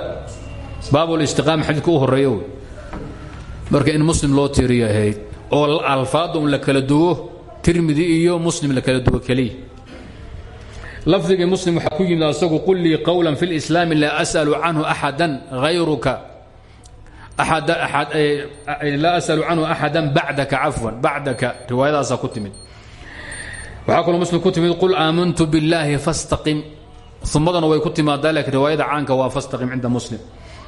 Baab listiqaama xadiidka u horreeya wey marka in muslim loo tiiriyo ahayd oo alfaada un la kala duwo tirmidi iyo muslim la kala duwo keliya lafdigii muslim waxaa ku yimid asagu qul lii qowla fi اlislaami laa as'alu canhu axada hayruka laa as'alu canhu axada bacdaka cafwan bacdaka. Riwaayadaasaa ku timid. Waxaa muslim ku timid qul aamantu biاllaahi fastaqim. Umadana way ku timaadaa laakiin riwaayada caanka waa fastaqim cinda muslim.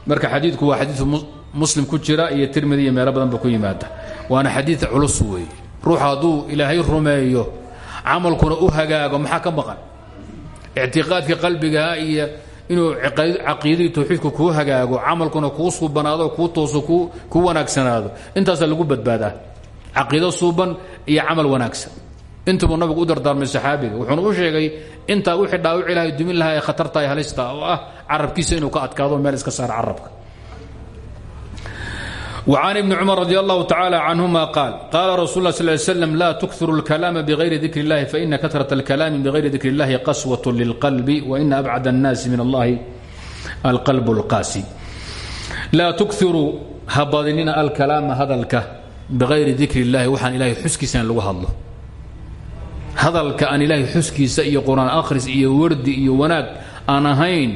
Marka xadiidku waa xadiiu muslim ku jira iyo tirmidi iyo meelo badan ba ku yimaada. Waana xadiid culus weeye ruux hadduu ilaahay rumeeyo camalkuna u hagaago maxaa ka maqan? Ictiqaadka qalbigaha iyo inuu caqiidadii tawxiidku kuu hagaago camalkuna kuu suubanaado kuu tooso kuu wanaagsanaado. Intaasaa lagu badbaadaa. Caqiido suuban iyo camal wanaagsan. Intabuu nabigu u dardaarmay saxaabiga wuxuuna u sheegay intaa wixii dhaawici lahay dumin lahaa ee khatarta ee halista oo ah carabkiisa inuu ka adkaado meel iska saara carabka وعن بن cمر رضي الله تعالى عنهma قال قال رsuل اه صل ل سلم لا تكثروا الكلام بغير ذكر الله فإن كثرة الكلام بغير ذكر الله قسوة للقلب وإن أبعد الناس من الله القلب القاسي لا تكثروا habadinina الكلام hadلka بغayri ذikr الlahi waxaan ilahay xuskiisa in lagu hadlo hadalka aan ilaahay xuskiisa iyo qur'aan akhris iyo wardi iyo wanaag aan ahayn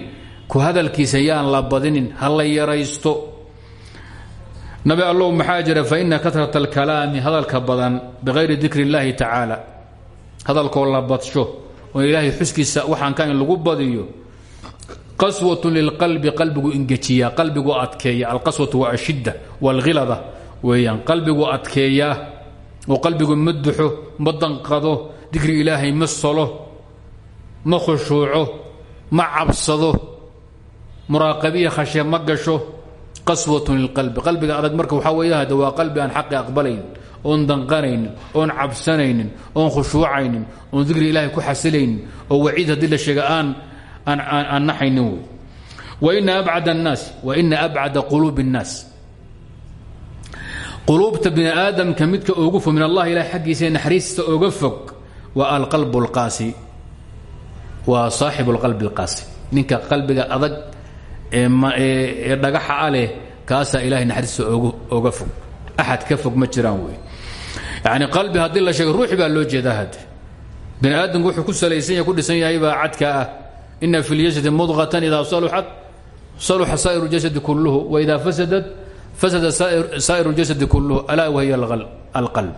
ku hadalkiisa yaan la badinin ha la yaraysto nabi allow maxaa jira faina karat alkalaami hadalka badan bikayri dikri اllahi tacaala hadalkoo la badsho oo ilaahay xuskiisa waxaan ka in lagu badiyo. Qaswat lilqalbi qalbigu ingejiya qalbigu adkeeya. Alqaswatu waa ashidda wاlhilada weeyaan. Qalbigu adkeeyaa oo qalbigu ma duxo ma danqado dikri ilaahay ma solo ma khushuuco ma cabsado muraaqabiya khashya ma qaswatun lilqalbi qalbiga adag marka waxaa weeya hade waa qalbi aan xaqi aqbalaynin oon danqanaynin oon cabsanaynin oon khushuucaynin oon dikri ilaahay ku xasilaynin oo waciid haddii la sheega aan aan naxaynin wey waina abcad annaas waina abcada quluubi اnnaas quluubta bini aadamka midka ugu fog min allah ilahay xaggiisa ee naxariista oga fog waa alqalb اlqaasi waa saaxibu اlqalbi اlqaasi ninka qalbiga adag ee dhagaxa a leh kaasaa ilahay naxariista oga fog. Axad ka fog ma jiraan wey. Yani qalbi haddii la sheego ruuxi baa loo jeedaa hadde bani aadamku wuxuu ku salaysan yahay ku dhisan yahay baa cadka ah. Ina fi ljasadi mudqatan idaa saluxat saluxa saa'iru ljasadi kulluhu wa idaa fasadat fasada saa'iru ljasadi kulluhu alaa wahiya alqalb.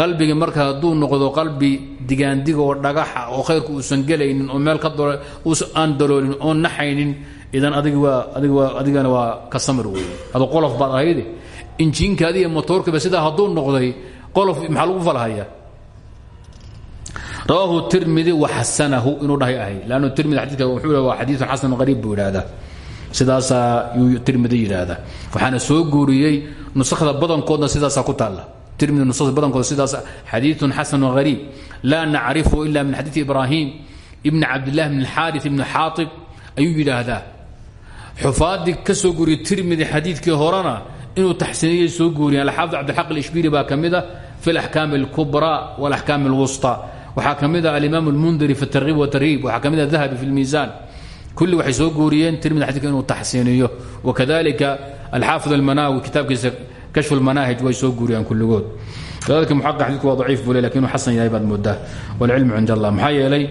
Qalbigii marka hadduu noqdo qalbi digaandig oo dhagaxa oo khayrku uusan gelaynin oo meel ka aan daloolin oon naxaynin idan adig waa adig waa adigana waa samir wey ado qolof baad ahayde injiinkaadi iyo motoorkiiba sidaa hadduu noqday qolof maxaa lagu falhayaa rawaahu tirmidi waxasanahu inuu dhahay ahay. Lannu tirmidi xadiidka wuxuu waa xadiidun qariib buu yidhaahdaa. Sidaasaa tirmidi yidhaahdaa. Waxaana soo guuriyey nusakda badankoodna sidaasaa ku taalla. Tirmidi nusakda badankooda sidaas xadiidun xasan hariib laa nacrifu ila min xadiidi ibraahim ibni cabdillahi bn xaari ibni xaaib ayuu yidhaahdaa xufaadii ka soo tirmidi xadiidkii horena inuu taxsiiniyey soo guuriyeen alxaafid cabdilxaq alishbiri baa ka mid ah a fi alaxkaami alkubraa walaxkaami alwusطa waxaa ka mid a alimaam almundiri fi tarhiib watarhiib waxaa ka mid ah a dahabi fi lmiisaan kulli waxay soo guuriyeen tirmidi xadidka inuu taxsiiniyo. Wakadalika alxaafid almanaawi kitaabkiisa kashfu lmanaahij way soo guuriyaan kulligood. Kadalika muxaqiq xadidku waa daciif buu le laakiin inuu xasan yahay baad moodaa walcilmu allah maxaa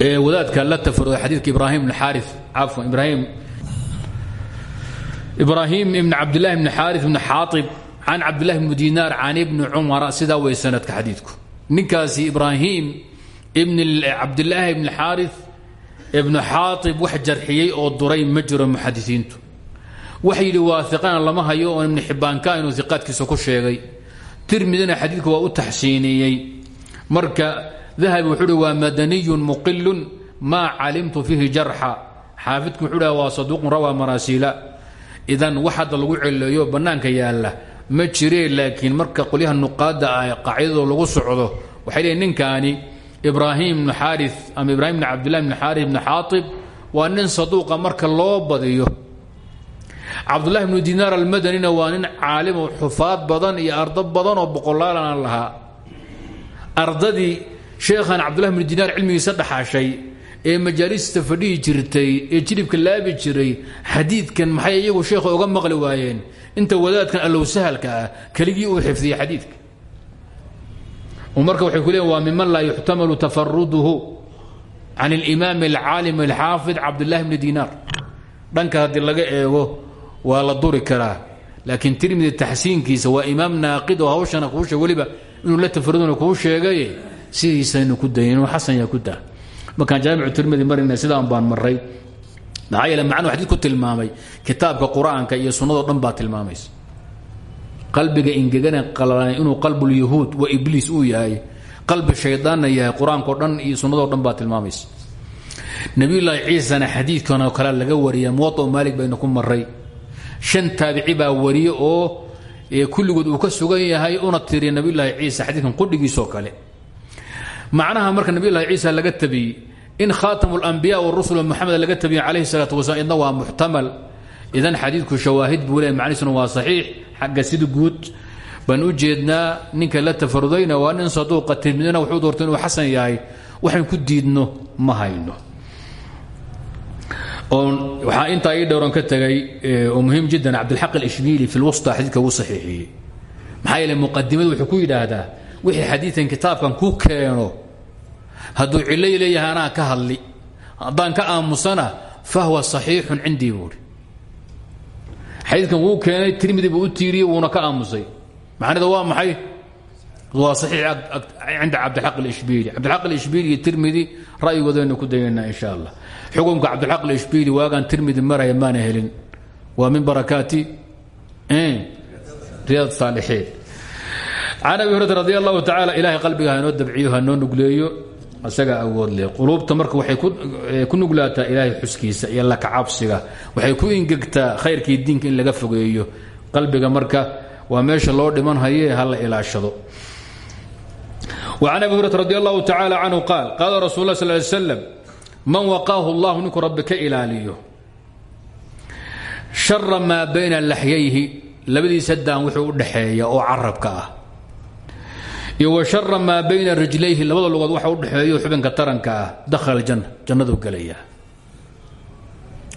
wadaadka la tafaroda xadiidka ibraahim bn xaarif cafwan ibraahim ibraahim ibn cabdillahi bni xaari bni xaaib can cabdillahi bni dinaar can ibni cumara sidaa way sanadka xadiidku. Ninkaasi ibraahim ibn cabdilaahi bni xaari ibnu xaaib wax jarxiyey oo duray ma jiro muxadisiintu. Waxa yidhi waa iqana lama hayo oon ibni xibbaanka inuu iqaadkiisa ku sheegay. Tirmidina xadiidku waa u taxsiiniyey. Marka dahabi wuxuu uhi waa xaafidku wuxuu dhaha waa saduuqun rawaa maraasiila. Idan wax hadda lagu celeeyo bannaanka yaalla. Ma jiree laakiin marka qolyaha nuqaadda ah qaacidadoo lagu socdo waxay leeyiin ninkaani ibraahim ibnu xaari ama ibrahim bn cabdillahi bni xaari ibni xaaib waa nin saduuqa marka loo badiyo. Cabdullahi bnu dinaar almadanina waa nin caalimo xufaad badan iyo ardo badan oo boqolaalana lahaa. Ardadii sheekhan cabdullahi bnu dinaar cilmigiisa dhaxaashay ee majaaliista fadhihi jirtay ee jilibka laabi jiray xadiidkan maxay iyagu sheekha oga maqli waayeen? Inta wadaadkan allow sahalka ah keligii uu xifdiyey xadiidka. Oo marka waxay ku leen waa miman laa yuxtamalu tafaruduhu can alimaami alcaalim alxaafid cabdullahi bni diinaar dhanka haddii laga eego waa la duri karaa. Laakiin tirmidi taxsiinkiisa waa imaam naaqid oo hawshana kuu sheeg weliba inuu la tafaruduna kuu sheegay sidiisaynu ku dayin inuu xasan yaa ku daa markaan jaamicu tirmidi marina sidaan baan maray maxaa yeele macnuu xadiid ku tilmaamay kitaabka qur'aanka iyo sunnado dhan baa tilmaamaysa. Qalbiga ingegana qalalay inuu qalbulyahuud wa ibliis uu yahay qalbi shaydaanna yahay qur'aankao dhan iyo sunnadoo dhan baa tilmaamaysa. Nabiyulaahi ciisana xadiidkanoo kale laga wariya muwaa maalik baynu ku maray shan taabici baa wariye oo kulligood uu ka sugan yahay una tiriya nabiyulaahi ciisa xadiidkan qudhigiisoo kale macnaha marka nabiy lahi ciisa laga tabiyey in khaatam اlambiya warusul muxamed laga tabiye calayhi salaatu wasalaam idna waa muxtamal. Idan xadiidku shawaahid buu leey waa saxiix xagga sida guud. Baan u ninka la tafarudayna waa nin saduuqa tilmidna wuxuu doortay inuu xasan yahay waxaan ku diidno ma hayno. Waxaa intaa ii dhowran ka tagay oo muhiim jiddan cabdilxaq alishbiili fi lwusta xadiidka ugu saxiixiyey. Maxaa yeele muqadimadu wuxuu ku yidhaahdaa wixii xadiidan kitaabkan ku keeno hadduu cilay leeyahay anaa ka hadli. Haddaan ka aamusana fahwa saxiixun cindii buuri xadiidkan wuu keenay tirmidi buu u tiiriyey wuuna ka aamusay. Macnada waa maxay? Waa saxiix cinda cabdilxaq alishbiili. Cabdilxaq alishbiili iyo tirmidi ra'yigoodaynu ku dayaynaa insha allah. Xukunka cabdilxaq alishbiili waagaan tirmidi maraya maana helin. Waa min barakaati riyaad saalixiin can abi hurata radi allahu tacaala ilahay qalbiga hanoo dabciyo hanoo nugleeyo isaga awood leh quluubta marka waxay ku nuglaataa ilaahay xuskiisa iyo lakacabsiga waxay ku ingegtaa khayrkii diinka in laga fogeeyo qalbiga marka waa meesha loo dhiman haye ha la ilaashado وعن أبي هريرة رضي الله تعالى عنه قال قال رسول الله صلى الله عليه وسلم من وقاه الله نinku rabi ka ilaaliyo شhara maa bayna laxyayhi labadiisa daan wuxuu u dhaxeeya oo carabka ah iyo wa shara maa bayna rijlayhi labada lugood waxa u dhexeeyo xubinka taranka ah dakhala aljanna jannaduu gelaya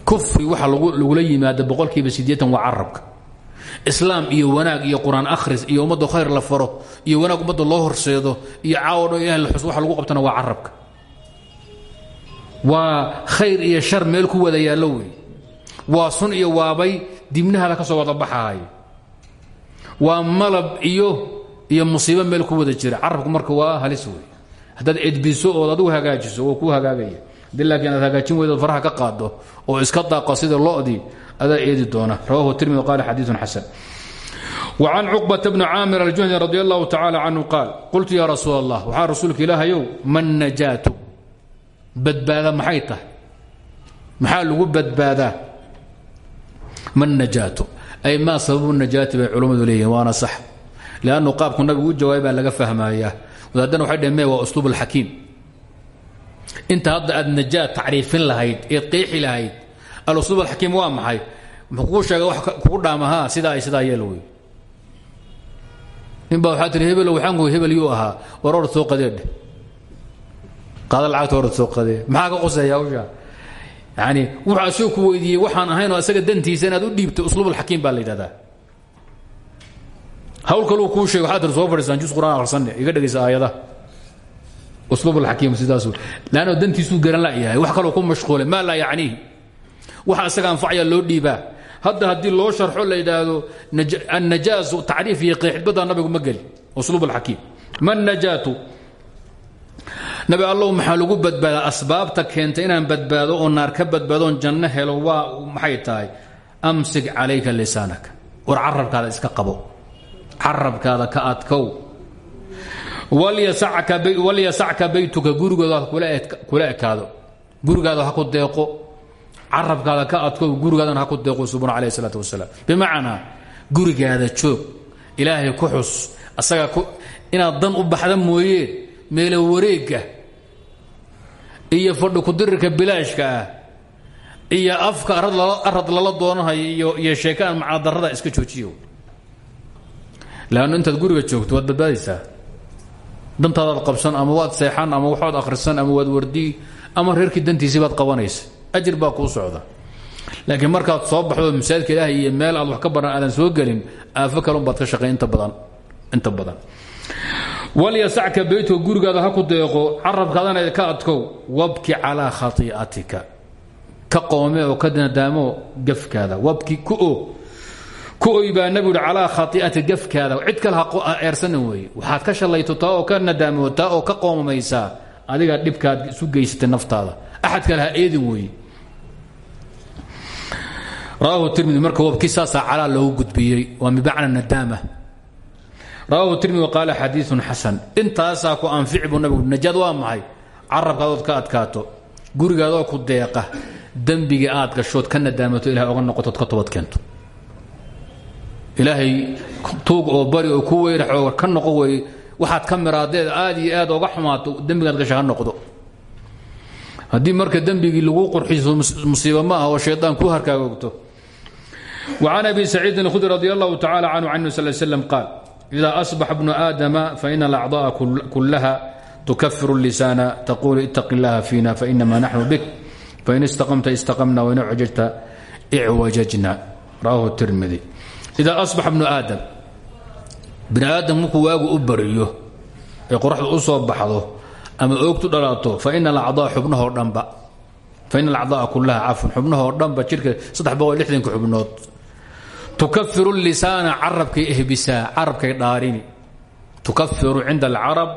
kufri waxa lagula yimaada boqolkiiba siddeetan waa carabka. Islaam iyo wanaag iyo qur'aan akhris iyo ummadda khayr la faro iyo wanaag ummadda loo horseedo iyo caawo dhan ilahi xus waxa lagu qabtana waa carabka. Waa khayr iyo shar meel ku wada yaallo wey. Waa sun iyo waabay dibnahada ka soo wada baxaayo. Waa malab iyo iyo musiibo meel ku wada jira carabku marka waa halis wey haddaad edbiso ood adigu hagaajiso oo kuu hagaagaya hadii laakiin aad hagaajin weydood faraha ka qaado oo iska daaqo sida lodii adaa eedi doona rawahu tirmidi qaala xadiiun xasan وcan cqبة بن caamir الjuhni radي الlah tacalى canhu qaal qultu ya rasuul الlah waxaa rasuulka ilaahayow man najaatu badbaada maxay tahay maxaa lagu badbaadaa man najaatu ay maa sababu najaati bay culummadu leeyihin waana sax lannu qaabku nabigu u jawaabay baa laga fahmayaa wadaadana waxay dhaheen me waa usluub alxakiim inta hadda aad najaad tacriifin lahayd eed qeexi lahayd alusluub alxakiim waa maxay muxuu kuu sheega wax kugu dhaamahaa sidaa sidaa yeel wey nin baa waxaa tihi hebelo waxaan ku hebel yuu ahaa war orod soo qadeedhe qaada lacagta orod soo qadee maxaa ka qoseeya hawshaa yani wuxuu asoo ku weydiiyey waxaan ahaynoo isaga dantiisa inaad u dhiibto usluub alxakiim baa la yidhahdaa hawl kaluu kuu sheeg waxaa tir soo fadhiisaan jus quraan akhrisanne iga dhegaysa aayadaha. Usluub alxakiim sidaasu leanno dantiisuu garan la yahay wax kaloo ku mashquulay maa laa yacniihi waxa isaga anfacaya loo dhiibaa. Hadda haddii loo sharxo la yidhaahdo annajaasu tacriif iyo qeexidbadda nabigu ma geli. Usluub alxakiim ma najaatu? Nabi allow maxaa lagu badbaadaa? Asbaabta keenta inaan badbaado oo naar ka badbaadoon janno helo waa maxay tahay? Amsik calayka lisaanaka war carabkaada iska qabo carabkaada ka adkow. Walyasacka baytuka gurigooda kula ekaado. Gurigaada ha ku deeqo. Carabkaada ka adkow gurigaadana ha ku deeqo subuna alayh isalaat wasalaam bimacnaa gurigaada joog. Ilaahay ku xus. Asaga inaad dan u baxda mooyee meelo wareega iyo fadhi kudirirka bilaashka ah. Iyo afka arad lala doonanayo iyo sheeka aan macnadarrada iska joojiyo lannu intaad guriga joogto waad badbaadaysaa dantaadaad qabsan ama waad seexan ama waxaad akhrisan ama waad wardi ama reerkii dantiisii baad qabanaysa ajir baa kuu socda laakiin markaad soo baxdo masaajidka ilaahay iyo meel aad wax ka baran aadan soo gelin aafo kalun baad ka shaqay inta badan inta badan walyasacka beytko gurigaada ha ku deeqo carabkaadana ka adkow wabki calaa khaii'atika ka qoome oo ka nadaamo gafkaada wabki ku o oy baa nabigu uhi calaa khai'ati gafkaada cid kale ha eersanin weeye. Waxaad ka shalayto taa oo ka nadaamotaa oo ka qoomamaysaa adiga dhibkaad isu geysatay naftaada. Axad kale ha eedin weeye. Rawahu tirmidi marka wabki saasaa calaa loogu gudbiyey waa bimacna nadaama. Rawahu tirmidi qaala xadiiun xasan intaasaa ku anfici buu nabigu najaad waa maxay? Carabkaadood ka adkaato gurigaadoo ku deeqa dembiga aad gashood ka nadaamato ilahay oga noqotood ka tobad keento ilaahay tuug oo bari oo ku weyrax oo ka noqo wey waxaad ka miraadeed aad iyo aad oga xumaato dembigaad gasha ha noqdo haddii marka dembigii lagu qurxiso musiiba ma ah oo shaydaan ku harkaagogto وعن أبي سعيد الخdري رضي الله تعالى عنه عن صلى اه عليه وسلم قال إذا أصبح ابن آدم فإن الأعضاء كلها تكفر اللسان تقول اتق الله فينا فإنما نحن بك فإن استقمت استقمنا وإن اعوججت اعوججنا رواه الترمذي sida asbax bnu aadam. Bini aadam markuu waagu u bariyo ee qoraxdu u soo baxdo ama oogtu dhalaato faina alacdaa xubnahoo dhanba faina alacdaaa kullaha cafun xubnahoo dhanba jirka saddex boqol lixdanka xubnood. Lisaana carabkay ehbisaa carabkay dhaarini. Tukafiru cinda alcarab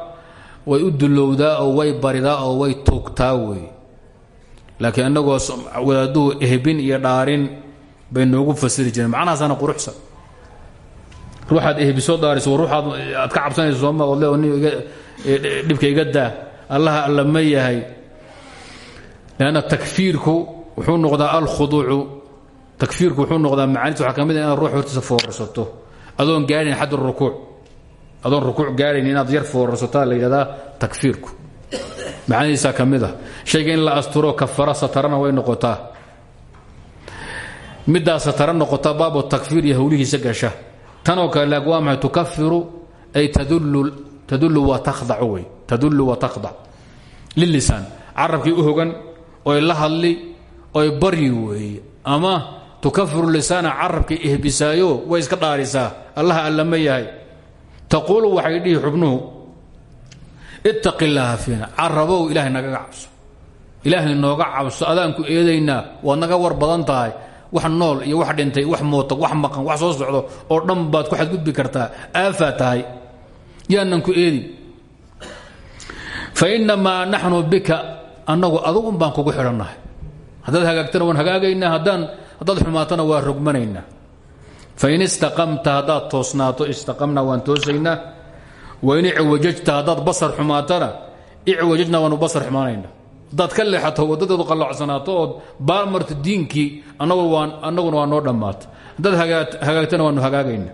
way u dulowdaa oo way baridaa oo way tuugtaa wey. Laakiin annagoo wadaaduhu ehbin iyo dhaarin bay noogu fasiri jireen. Macnahaasana quruxsan ruuxaad ehbisoo dhaariso ruuxaad aad ka cabsanayso sooma ood le dhibka iga daa. Allaha alla yahay. Lanna takfiirku wuxuu noqdaa alkhuduucu. Takfiirku wuxuu noqdaa macaaniis. Waxaa ka mid a inaad ruux hortiisa foorarsato. Adoon gaadhayn xad rukuuc. Adoon rukuuc gaadhayn inaad yar foorarsataa la yidhahdaa takfiirku. Macaanidiisaa ka mid ah. La asturo kafara satarana way noqotaa. Middaa satara noqota baabo takfiir iyo hawlihiisa gasha tanoo kale laak waa maxay tukafiru ay tadullu wa takhdacu wey. Tadullu wa takhdac lilisaan carabkii u hogan oy la hadli oy baryi weeye ama tukafiru lisaana carabkii ihbisaayo way iska dhaarisaa. Allaha allama yahay. Taquulu waxay dhihi xubnuhu ittaqi illaaha fiina. Carabow ilaahay nagaga cabso. Ilaahay nooga cabso. Adaanku eedaynaa waad naga war badan tahay wax nool iyo wax dhintay wax mootag wax maqan wax soo socdo oo dhan baad ku xadgudbi kartaa aafaa tahay. Yaanan ku eedin. Fa inamaa naxnu bika annagu adugun baan kugu xidhannahay. Haddaad hagaagtana waan hagaagaynaa haddaan haddaad xumaatana waa rogmanaynaa. Fain istaqamta haddaad toosnaato istaqamna waan toosaynaa. Wain icwajajta haddaad basar xumaatana icwajajna waanu basar xumaanaynaa haddaad ka leexato waddadeedu qallocsanaato ood baalmarto diinkii annaguna waa noo dhammaata haddaad hagaagtana waanu hagaagayna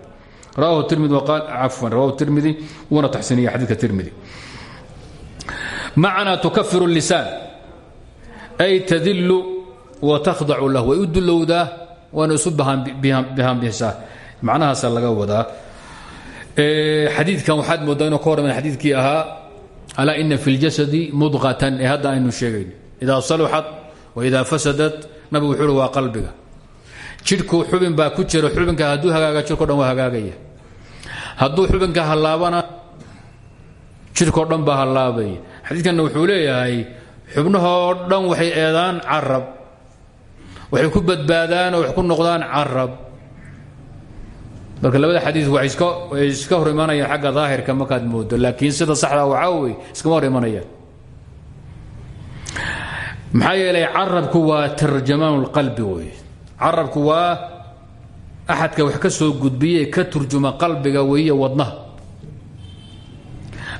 rawahu tirmidi cafwan rawahu tirmidi wuuna taxsiniya xadiidka tirmidi. Macnaa tukafiru lisaan ay tadilu wa takhdacu lahu. Way u dulowdaa waana isu bihaanbihisaa macnahaasa laga wadaa. Xadiidkan waxaad moodaa inuu ka ahaa alaa ina fi اljasadi mudqatan ee hadda aynu sheegayn idaa saluxat waidaa fasadat nabigu wuxuu uhi waa qalbiga. Jidhku xubin baa ku jira xubinka hadduu hagaaga jidhko dhan waa hagaagaya. Hadduu xubinka hallaabana jidhkao wuxuu leeyahay xubnahoo dhan waxay eedaan carab. Waxay ku badbaadaan oo wax ku noqdaan carab marka labada xadiid way iska hor imanayaan xagga daahirka markaad moodo laakiin sida saxda waxaa wey iskama hor imanayaan maxaa yeelay carabku waa tarjamaan اlqalbi wey carabku waa axadka wax ka soo gudbiye ka turjuma qalbiga weeye wadnaha.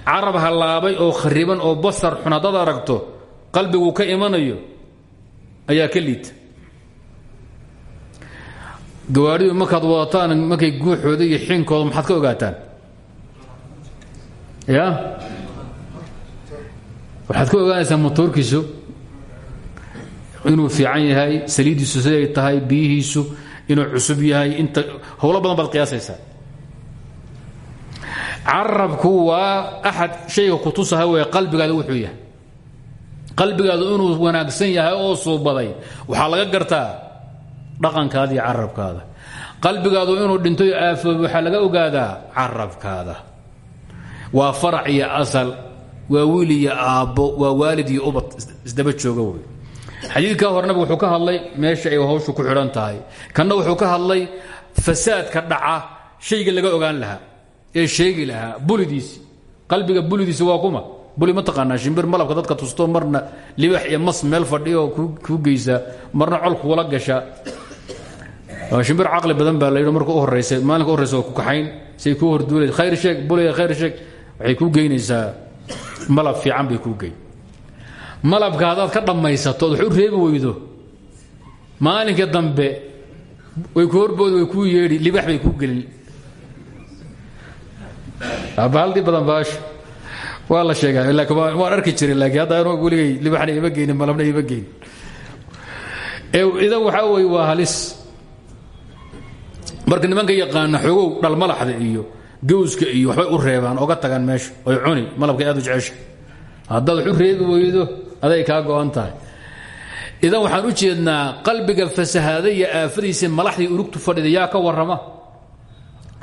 Carab hallaabay oo khariban oo basar xun aragto qalbigu ka imanayo ayaa ka gawaadhidu markaad wadataan markay guuxooda iyo xinkooda maxaad ka ogaataan? Ya? Waxaad ka ogaanaysaa motoorkiisu? Inuu fiican yahay saliiddiisu siday tahay biyihiisu inuu cusub yahay inta howlo badan baad qiyaasaysaa. Carabku waa axad shayga kutusaha wey qalbigaada wuxuu yahay. Qalbigaadu inuu wanaagsan yahay oo suubaday waxaa laga gartaa dhaqankaada iyo carabkaada. Qalbigaadu inuu dhinto aafoob waxaa laga ogaadaa carabkaada. Waa farac iyo asal waa wiil iyo aabbo waa waalid iyo isdaba jooga wey xadiidkaa wuxuu ka hadlay meesha ay hawshu ku xidhan tahay. Kanna wuxuu ka hadlay fasaadka dhaca shayga laga ogaan lahaa ee sheegi lahaa bulidiisi. Qalbiga bulidiisi waa kuma. Buli ma taqaanaa shimbir malabka dadka tusto marna libax iyo mas meel fadhiyo kuu geysa marna col kuula gasha shimbir caqli badan baa layidhi marka u horraysa maalinka u horraysa waa ku kaxayn say kuu horduulay khayr sheeg buliga khayr sheeg waxay kuu geynaysaa. Malab fiican bay kuu geyn. Malabka haddaad ka dhammaysato od wax u reebi weydo maalinka dambe way ku horboodi way kuu yeedhi libax bay kuu gelin. Baaldi badan baasho waa la sheegaa laakiin waan arki jiray laakiin hadda anu weligay libaxna ima geynin malabna ima geynin. Idan waxaa weye waa halis marka nimanka yaqaana xoogow dhalmalaxda iyo gawska iyo waxbay u reebaan oga tagaan meesha oy cuni malabkay aad u jecesha haddaad wax u reebi aday kaa go-an idan waxaan u jeednaa qalbiga fasahaada iyo aafadiisa malaxdii urugtu fadhida ka warrama?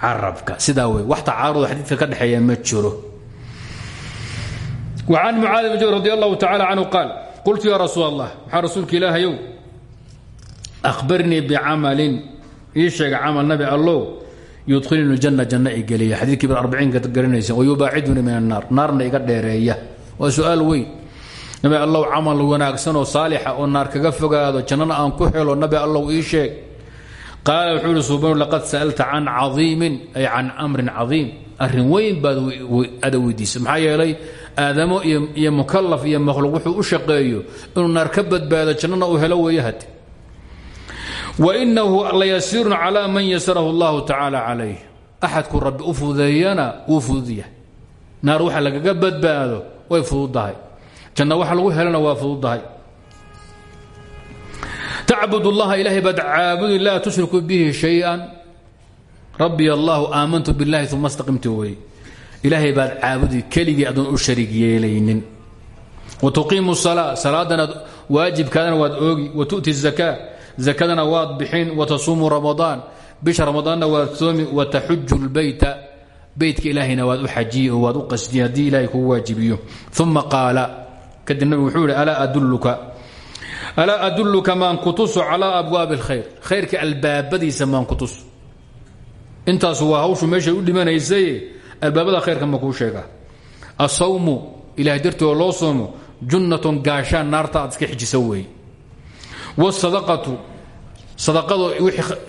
Carabka sidaa wey wax tacaarud xadiidka ka dhexeeya ma jiro. An mucaadi bn jabr radi allahu tacaala qaal qultu yaa rasuul allah maxaa rasuulka ilaahayow akhbarnii bicamalin ii sheega camal nabi allow yudkhilni janna janna i geliya. Xadiidkii bad arbiciinka garanaysa wayubaaciduni min annaar. Naarna iga dheereeya. Waa su'aal weyn. Nabi allow camal wanaagsan oo saalixa oo naar kaga fogaado jannana aan ku helo nabi allow ii sheeg. Qaala wuxuu ihi subanu laqad sa'alta can cadiimin ay can amrin cadiim. Arrin weyn baad ada weydiisa. Maxaa aadamo iyo mukalaf iyo makhluuq wuxuu u shaqeeyo inuu naar ka badbaado jannana uu helo weeye hade wainahu layasiirun calaa man yasarahu allahu tacaala calayh. Axadku rabbi u fududeeyana wuu fududyahay naar waxa lagaga badbaado way fududdahay janna waxa lagu helana waa fududdahay tacbud اllaha ilahay baad caabudi tushriku bihi shay-an. Rabbi allahu aamantu biاllahi uma staqimti wey. Ilaahay baad caabudi keligii adoon u shariig yeelaynin. Watuqiimu salaa salaadana waajibkaadana waad oogi. Watu'ti zakaa zakadana waad bixin watasuumu ramadaan bisha ramadaanna waad soomi wataxuju lbeyta beytka ilaahayna waad u xajiyi oo waad u qasdiyi haddii ilahay kugu waajibiyo. Uma qaala kadib wuxuu yihi adulluka? Alaa adulluka maan kutuso calaa abwaabi اlkhayr khayrka albaabadiisa maan kutus intaas waa hawshu meeshay u dhimanaysay albaabada khayrka ma kuu sheegaa. Asawmu ilahay dartii oo loo soomo junnatun gaashaan naarta aad iska xijisa weeye. Wsadaqatu sadaqado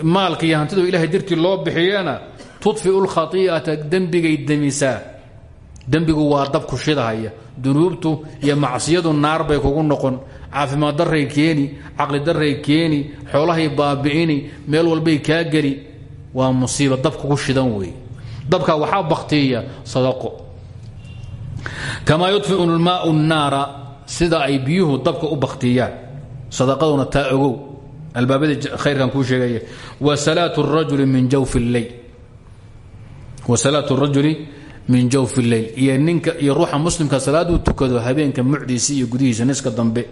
maalka iyo hantido ilahay dartii loo bixiyana tudfiu lkhai'ata dembigay demisaa. Dembigu waa dabku shidahaya. Dunuubtu iyo macsiyadu naar bay kugu noqon. Caafimaad daray keeni caqli daray keeni xoolahay baabi'ini meel walbay kaa geli. Waa musiiba dab kugu shidan weeye dabka waxaa baktiya sadaqo. Kamaa yudfiu lmaau naara sida ay biyuhu dabka u baktiyaan sadaqaduna taa ogow albaabadii khayrkan kuu sheegaya wa salaat rajuli min jawfi lleyl iyo ninka iyo ruuxa muslimka salaaduu tukado habeenka mucdiisi iyo gudihiisa niska dambe.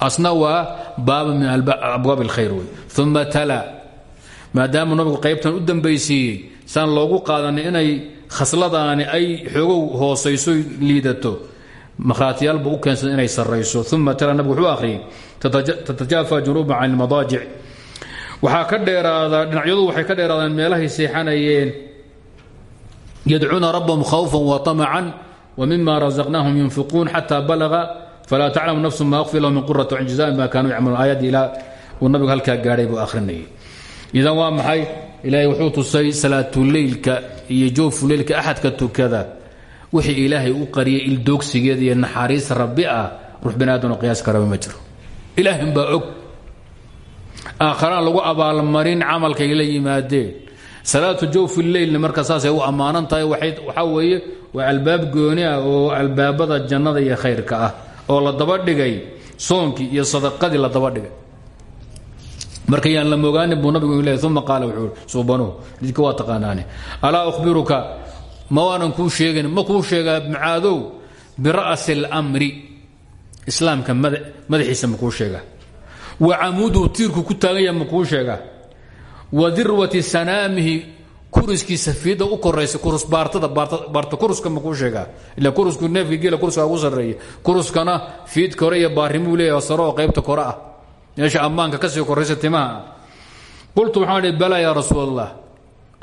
Asna waa baaba min abwaab اlkhayr wey uma tala. Maadaamuu nabigu qaybtan u dambaysiiyey saan loogu qaadanay inay khasladaani ay xoogow hoosayso liidato makhraatiyaal buu u keensada inay sarayso uma tala nabigu wuxuu akhriyey tatajaafa junuuba can ilmadaajic waxaa ka waxay ka dheeraadaan meelahay seexanayeen. Yadcuuna rabbahum khawfan wa طamacan wa mima razaqnaahum yunfiquun xata balaga. Falaa taclamu nafsu ma akfi lahu min qurati cin jazaan bima kaanuu yacmaluun aayaddii ilaa uu nabigu halkaa gaadhay buu akhrinayay. Idan waa maxay? Ilaahay wuxuu tusay salaatuleylka iyo joofuleylka axadka tukada wixii ilaahay u qariyay ildoogsigeeda iyo naxariis rabbi ah ruux bani qiyaas karaba ma jiro. Ilaahin baa og. Aakharaan lagu abaalmarin camalkay la yimaadeen. Salaatu jawfi leylna marka saasay u ammaanan tahay waxaa weeye waa albaab gooni ah oo albaabada jannada iyo khayrka ah oo la daba dhigay soonkii iyo sadaqadii la daba dhigay. Marka yaan la mogaanin buu nabigu le uma qaala wuxuu suubanuhu jidka waa taqaanaane alaa ukhbiruka ma waanan kuu sheegayn ma kuu sheegaa macaadow bira'si اlmri islaamka madaxiisa makuu sheegaa. Wa camuuduhu tiirku ku taagan yaha makuu sheegaa. Wa dirwati sanaamihi kuriskiisa fiidda u koraysa kurusbaartada baarta kuruska makuu sheegaa. Ila kurusku neefka geela kuruska ugu sarreeya. Kuruskana fiid kore iyo baarimuu saro qaybta kore ah. Meesha ammaanka koraysa timaha. Ah qultu waxaan idhi balaa yaa rasuul allah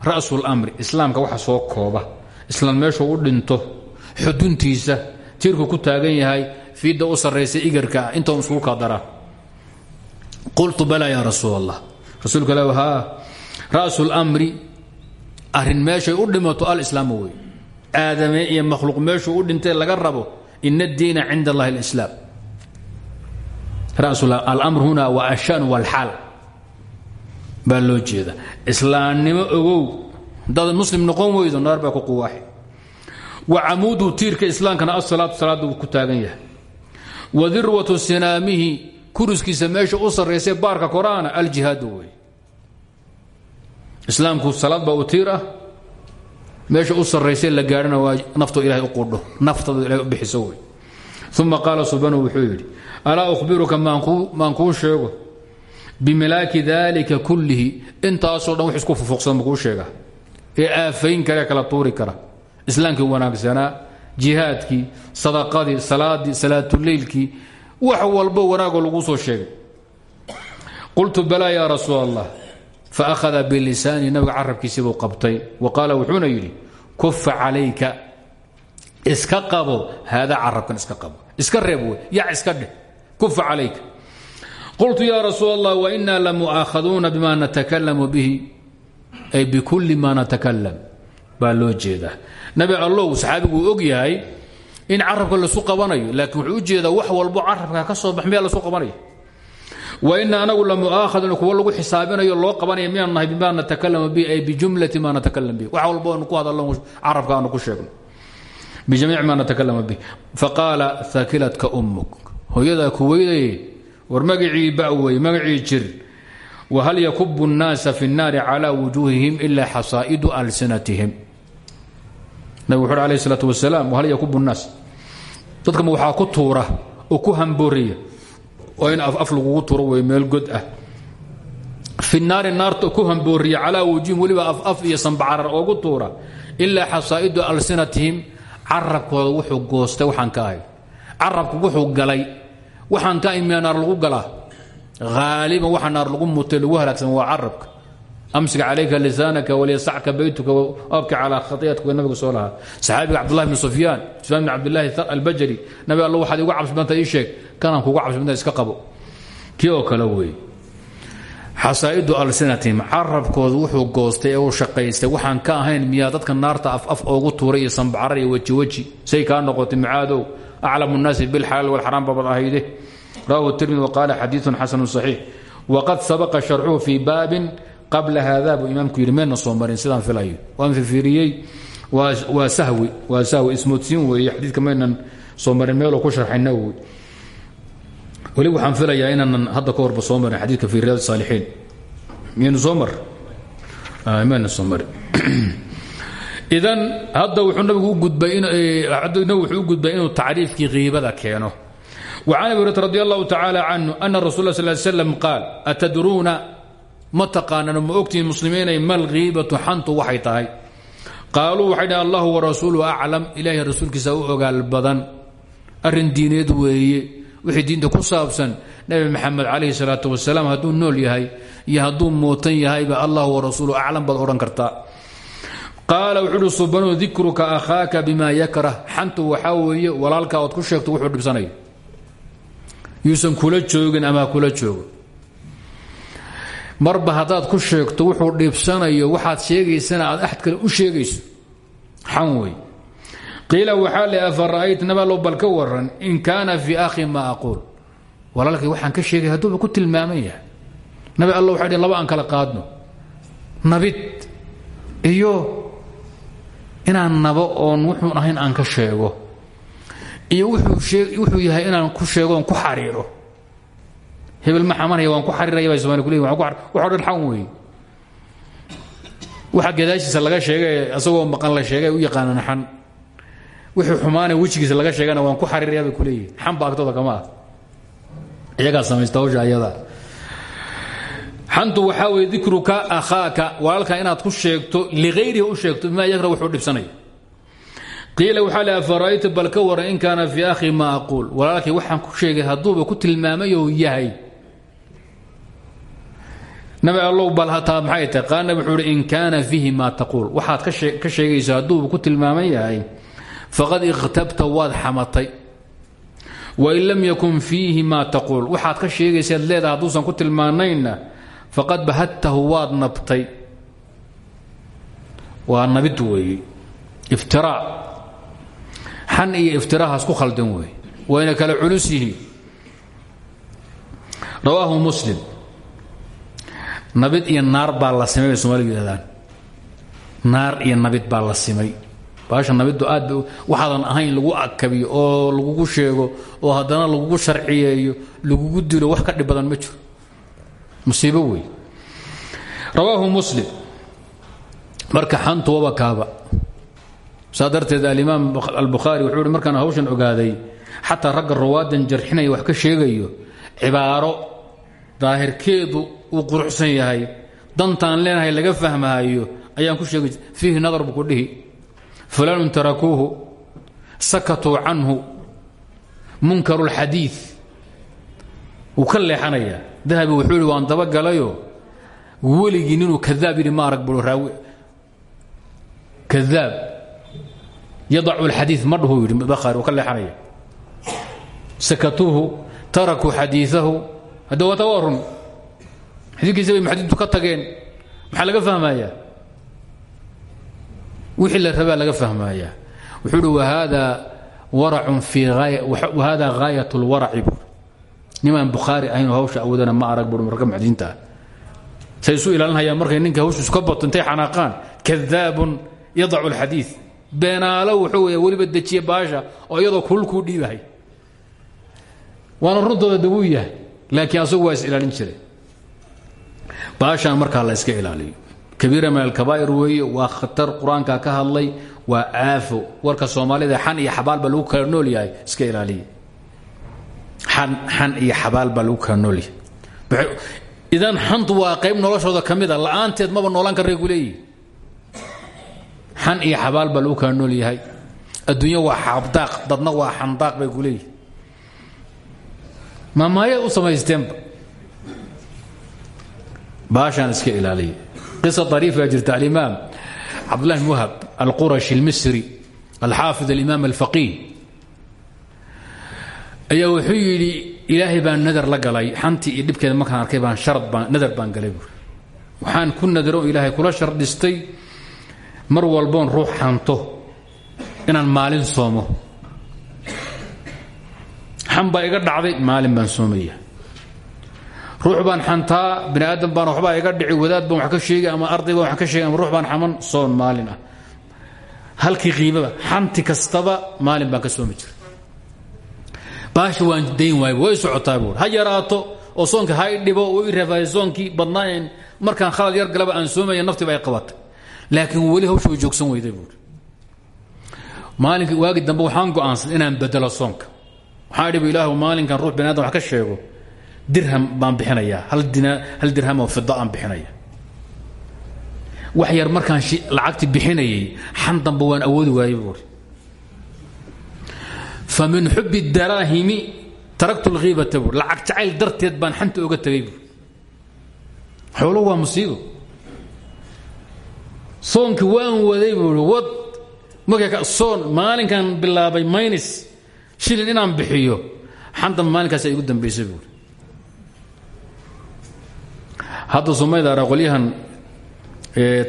ra'su lamri islaamka waxa soo kooba islaan meeshuu u dhinto xuduntiisa. Tiirku ku taagan yahay fiidda u sarraysa igarka ah intoon iskugu kaadaraa qultu balaa yaa rasuul allah rasuulka la haa ra'su lamri arrin u dhimato alislaam wey. Aadame iyo makhluuq meeshuu u dhintay laga rabo ina addiina cinda allahi alislaam alamr huna wa ashan walxaal. Baa loo jeeda islaamnimo ogow hadaad muslim noqon weydo naar baa ku quwaaxi. Wa camuudu tiirka islaamkana asalaatu salaada wuu ku taagan yahay. Wa dirwatu sinaamihi kuriskiisa meesha u sarraysay baarka koraana aljihaadu islaamku salaad baa u ah. Meesha u la gaadhana waa naftoo ilahay u qudho naftadu ilahay u bixiso wey uma qaala subanu wuxuu yidhi alaa uhbiruka maan kuu sheego? Bimilaaki dalika kullihi. Intaasoo dhan wix isku fufuqsan makuu sheega ee aafayn kare kala tuuri kara. Islaamkii wanaagsanaa jihaadkii sadaqadii salaadii salaatuleylkii wax walbo wanaagoo laguu soo sheegay. Qultu balaa yaa rasuul allah faahada bilisaani nabiga carabkiisibuu qabtay. Wa qaala wuxuuna yidhi kufa calayka. Iska qabo haadaa carabkan iska qabo. Iska reeb wey iska dheh. Kufa calayka. Qultu ya rasuul allah waina lamu'aakhaduuna bima natakalamu bihi ay bikulli ma natakalam baa loo jeedaa. Nabi allow saxaabigu og yahay in carabka lasu qabanayo laakiin wuxuu u wax walbo carabka ka soo bax miyaa lasu qabanayo? Waina anagu lamu'aakhadun kuwa lagu xisaabinayo loo qabanaya miyaan nahay bima natakalamu bihi ay bijumlati ma natakalam bihi wax walbo aanu ku hadalno carabka aanu ku sheegno. Bijamiic ma natakalama bih faqaala akilatka ummuk. Hooyadaa kuweydaye war magacii bawey magacii jir whal yakubu الnaasa fi الnaari calى wujuuhihim ila xasaa'idu alsinatihim nabig wuxu alayh الsalaaة wasalaam whal yakubu الnaas dadkama waxaa ku tuura oo ku hambooriya oo in af lagugu tuuro wey meel god ah fi naari naarta ku hambooriya calaa wujuuhim weliba af af iyo sanbacarar oogu tuura ilaa xasaa'idu alsinatihim carabkooda wuxuu goostay waxaan ka ahay carabku wuxuu galay waxaan ka ahay miyaa naar lagu galaa Haaliban waxa naar lagu mutay lagu halaagsan waa carabka. Amsik calayka lisaanaka walyasacka baytuka abki calaa khaiatka nabiga soo lahaa. Saxaabiga cabdullahi bn sufyaan sufyaan bn cabdillaahi albajari nabi alla waxaad igu cabsibanta ii sheeg kanaan kugu cabsibanta iska qabo. Kii oo kale weeye. Xasaa'idu alsinatihim carabkooda wuxuu goostay ee uu shaqaystay. Waxaan ka ahayn miyaa dadka naarta af af oogu tuuray iyo sanbacarar iyo weji weji. Say kaa noqotay micaadow aclamu nnaasi bilxalaal walxaraam babad ahayde rawahu tirmidi waqaala xadiiun xasanu صaxiix waqad sabaqa sharxuhu fii baabin qabla haada buu imaamku yidhi meedna soo marin sidaan filayo waan fifiiriyey sahwi waa sahwi ismoodsiin weeye xadiidka maynan soo marin meeloo ku sharxay nawowi weli waxaan filayaa inaanan hadda ka horba soo marin fi riyaad saalixiin miyaynu soo mar mayna idan hadda wuxuu nabigu u gudbay nabigu wuxuu gudbay inuu tacriifkii kiibada keeno وcan abi hurata radi allahu tacaala canhu ana rasul sal slam qaal atadruuna? Ma taqaanaan ma ogtihiin muslimiinay malhiibatu xantu waxay tahay. Qaaluu waxay dhahan allahu warasuulu aclam ilaahay rasuulkiisa u ogaal badan. Arrin diineed weeye wixii diinta ku saabsan nebi maxamed calayhi salaatu wasalaam hadduu nool yahay iyo hadduu mootan yahayba allahu warasuulu aclam baad odhan kartaa. Qaala wuxuu uhi subanu dikruka akhaaka bima yakrah. Xantu waxaa weeye walaalkaa ood ku sheegto yuusan kula joogin ama kula joogo? Marba haddaad ku sheegto wuxuu dhiibsanayo waxaad sheegaysana aad axad kale u sheegayso. Xan wey qiila waxaa le afa ra'ayt nabalo bal ka waran in kaana fii akhi ma aquul. Walaalkay waxaan ka sheegay hadduuba ku tilmaaman yahay. Nabi alla waxay dhn laba aan kala qaadno. Nabid iyo inaan nabo oon wuxuun ahayn aan ka sheego iyo wuxuu yahay inaan ku sheego oon ku xariiro. Hebel ma xamanaya waan ku xariiraya bay somali kuleeyihin waxoo dhan xan weeye waxa gadaashiisa laga sheegay asagoo maqan la sheegay u yaqaanaan xan. Wixii xumaane wejigiisa laga sheegana waan ku xariiraya bay kuleeyihin xan ba agtooda kama ah. Iyagaa samaysta hawsha ayada. Xantu waxaa weye dikruka akhaaka. Walaalka inaad ku sheegto liayrihi u sheegto bima yakra wuxuu dhibsanaya qiila waxaa le afara'ayta bal ka waran in kaana fii akhi ma aquul. Walaalkay waxaan ku sheegay hadduuba ku tilmaamayou yahay. Nabi allow bal hataa maxay tahay? Qaal nabi wuxuu in kaana fiihi maa taquul. Waxaad ka sheegaysa hadduuba ku tilmaaman yahay. Faqad ikhtabta waad xamatay. Wain lam yakun fiihi maa taquul. Waxaad ka sheegaysaad leedaha hadduusan ku tilmaanayna. Faqad bahadtahu waad nabtay. Waa nabid weeye iftiraac xan iyo iftirahaas ku khaldan weeye wayna kala culus yihiin. Rawaahu muslim. Nabid iyo naar baa la simay bay somaaligu iyo nabid baa la simay. Baasha nabiddu aad ba ahayn lagu akabiyo oo lagugu sheego oo haddana lagugu sharciyeeyo lagugu dilo wax ka dhib badan ma jiro. Musiibo wey rawaahu muslim. Marka xantu waba saa darteed alimaam albukhaari wuxuu hi markaan hawshan ogaaday xataa ragga rawaadan jarxinaya wax ka sheegayo cibaaro daahirkeedu uu quruxsan yahay. Dantaan leenahay laga fahmaayo ayaan ku sheegi fiihi nadar buu ku dhihi. Fulaanun tarakuuhu sakatuu canhu munkaru اlxadiid wuu ka leexanayaa dahabi wuxuu ihi waan dabagalayo weligii ninuu kadaab yidhi ma arag buu raawi kadaab yadacu اlxadiid ma dhuhu yidhi bakhaari wuu ka leexanaya sakatuuhu tarakuu xadiiثahu hadda waata waa run xadiidkiisa bay muxadiidtu ka tageen maxaa laga fahmayaa wixii la rabaa laga fahmayaa wuxuu uhi wahada waracun fii wahada gaayat اlwaraci buur nimaan bukhaari ahayn hawsha awoodana ma arag buur marka muxadiinta ah say isu ilaalinhayaan markay ninka hawshiisu ka bato intay xanaaqaan kadaabun yadacu اlxadiid beenaalo wuxuu wey weliba dejiye baasha oo iyadoo kululkuu dhiibahay. Waana runtooda dawuu yahay laakiin asagu waa is jiray. Baashaan markaa la iska ilaaliyo. Kabiira min alkabaa'ir weeye waa khatar qur'aanka ka hadlay waa aafo. Warka soomaalida xan iyo xabaal baa lagu kala yahay iska ilaaliya xan xan iyo xabaal baa lagu kala yahay. Idan xantu waa qayb noloshooda ka mid a la'aanteed maba noolaan karray ku xan iyo xabaal baa lagu kala nool yahay. Adduunya waa xabdaaq dadna waa xandaaq bay ku leeyihi maamaayay u samaysteenba? Baashaan iska ilaaliya qisa ariifaa jirta alimaam cabdulahi bn wahab alqurashi اlmisri alxaafid alimaam alfaqiih. Ayaa wuxuu yidhi ilaahay baan nadar la galay xantii iyo dhibkeeda markaan arkay baan sharad baan nadar baan galay buuri waxaan ku nadaro ilaahay kula shardhistay mar walboon ruux xanto inaan maalin soomo. Xan iga dhacday maalin baan soomaya. Ruux baan xantaa bini baan waxbaa iga dhici wadaad baan wax ka sheegay ama arday baan wax ka sheegay ama ruux baan xaman soon maalin ah. Halkii qiimaba xanti kastaba maalin baan ka soomi jiray. Baasha waan dayn waay way socotaa buur. Ha yaraato oo soonka ha dhibo oo i rafaayo soonkii badnaayn markaan khalad yar galaba aan soomaya naftiba ay qabatay laakiin weli hawsha way joogsan weyday buur maalinka waagi dambe waxaan go'aansan inaan bedelo soonka. Waxaa dhibu ilaahu maalinkan ruux bani adam wax ka sheego dirham baan bixinayaa. Hal dirham oo fida aan bixinaya wax yar markaan lacagti bixinayay xan dambe waan awoodi waayey buuri fa min xubi daraahimi taraktu lhiibata buur lacag jacayl darteed baan xanta oga tegay buur xoolo waa musiibo soonki waan waday buuri wad marka soon maalinkan bilaabay maynis shilin inaan bixiyo xan dambe maalinkaasa igu dambaysay buuri hadda somayda ara qolyahan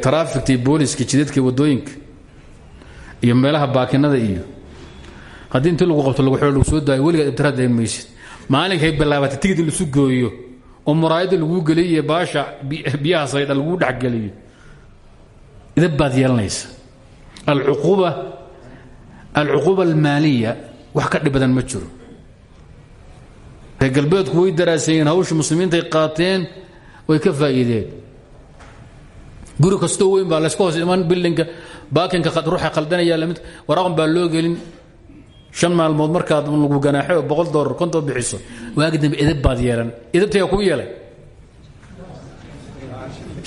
taraafikta iyo booliska jidadka waddooyinka iyo meelaha baakinada iyo haddii intii lagu qabto xidho lagu soo daayo weligaad ibtiraad dayn maysid. Maalinkay bilaabatay tigid in lasu gooyo oo muraayadda laguu geliyo baasha biyaha saydha laguu dhexgeliyo idab baad yeelanaysa alcuquuba almaaliya wax ka dhib badan ma jiro reer galbeedku way daraaseeyeen hawsha muslimiintay qaateen way ka faa'iideen guri kastoo weyn baa layska hoos iman bildinka baakinka ruuxa qaldanaya la mid waraaqan baa loo gelin shan maalmood markaad lagu ganaaxo boqol dolar konton bixiso waagi dambe edab baad yeelan edabtaya kuu yeelay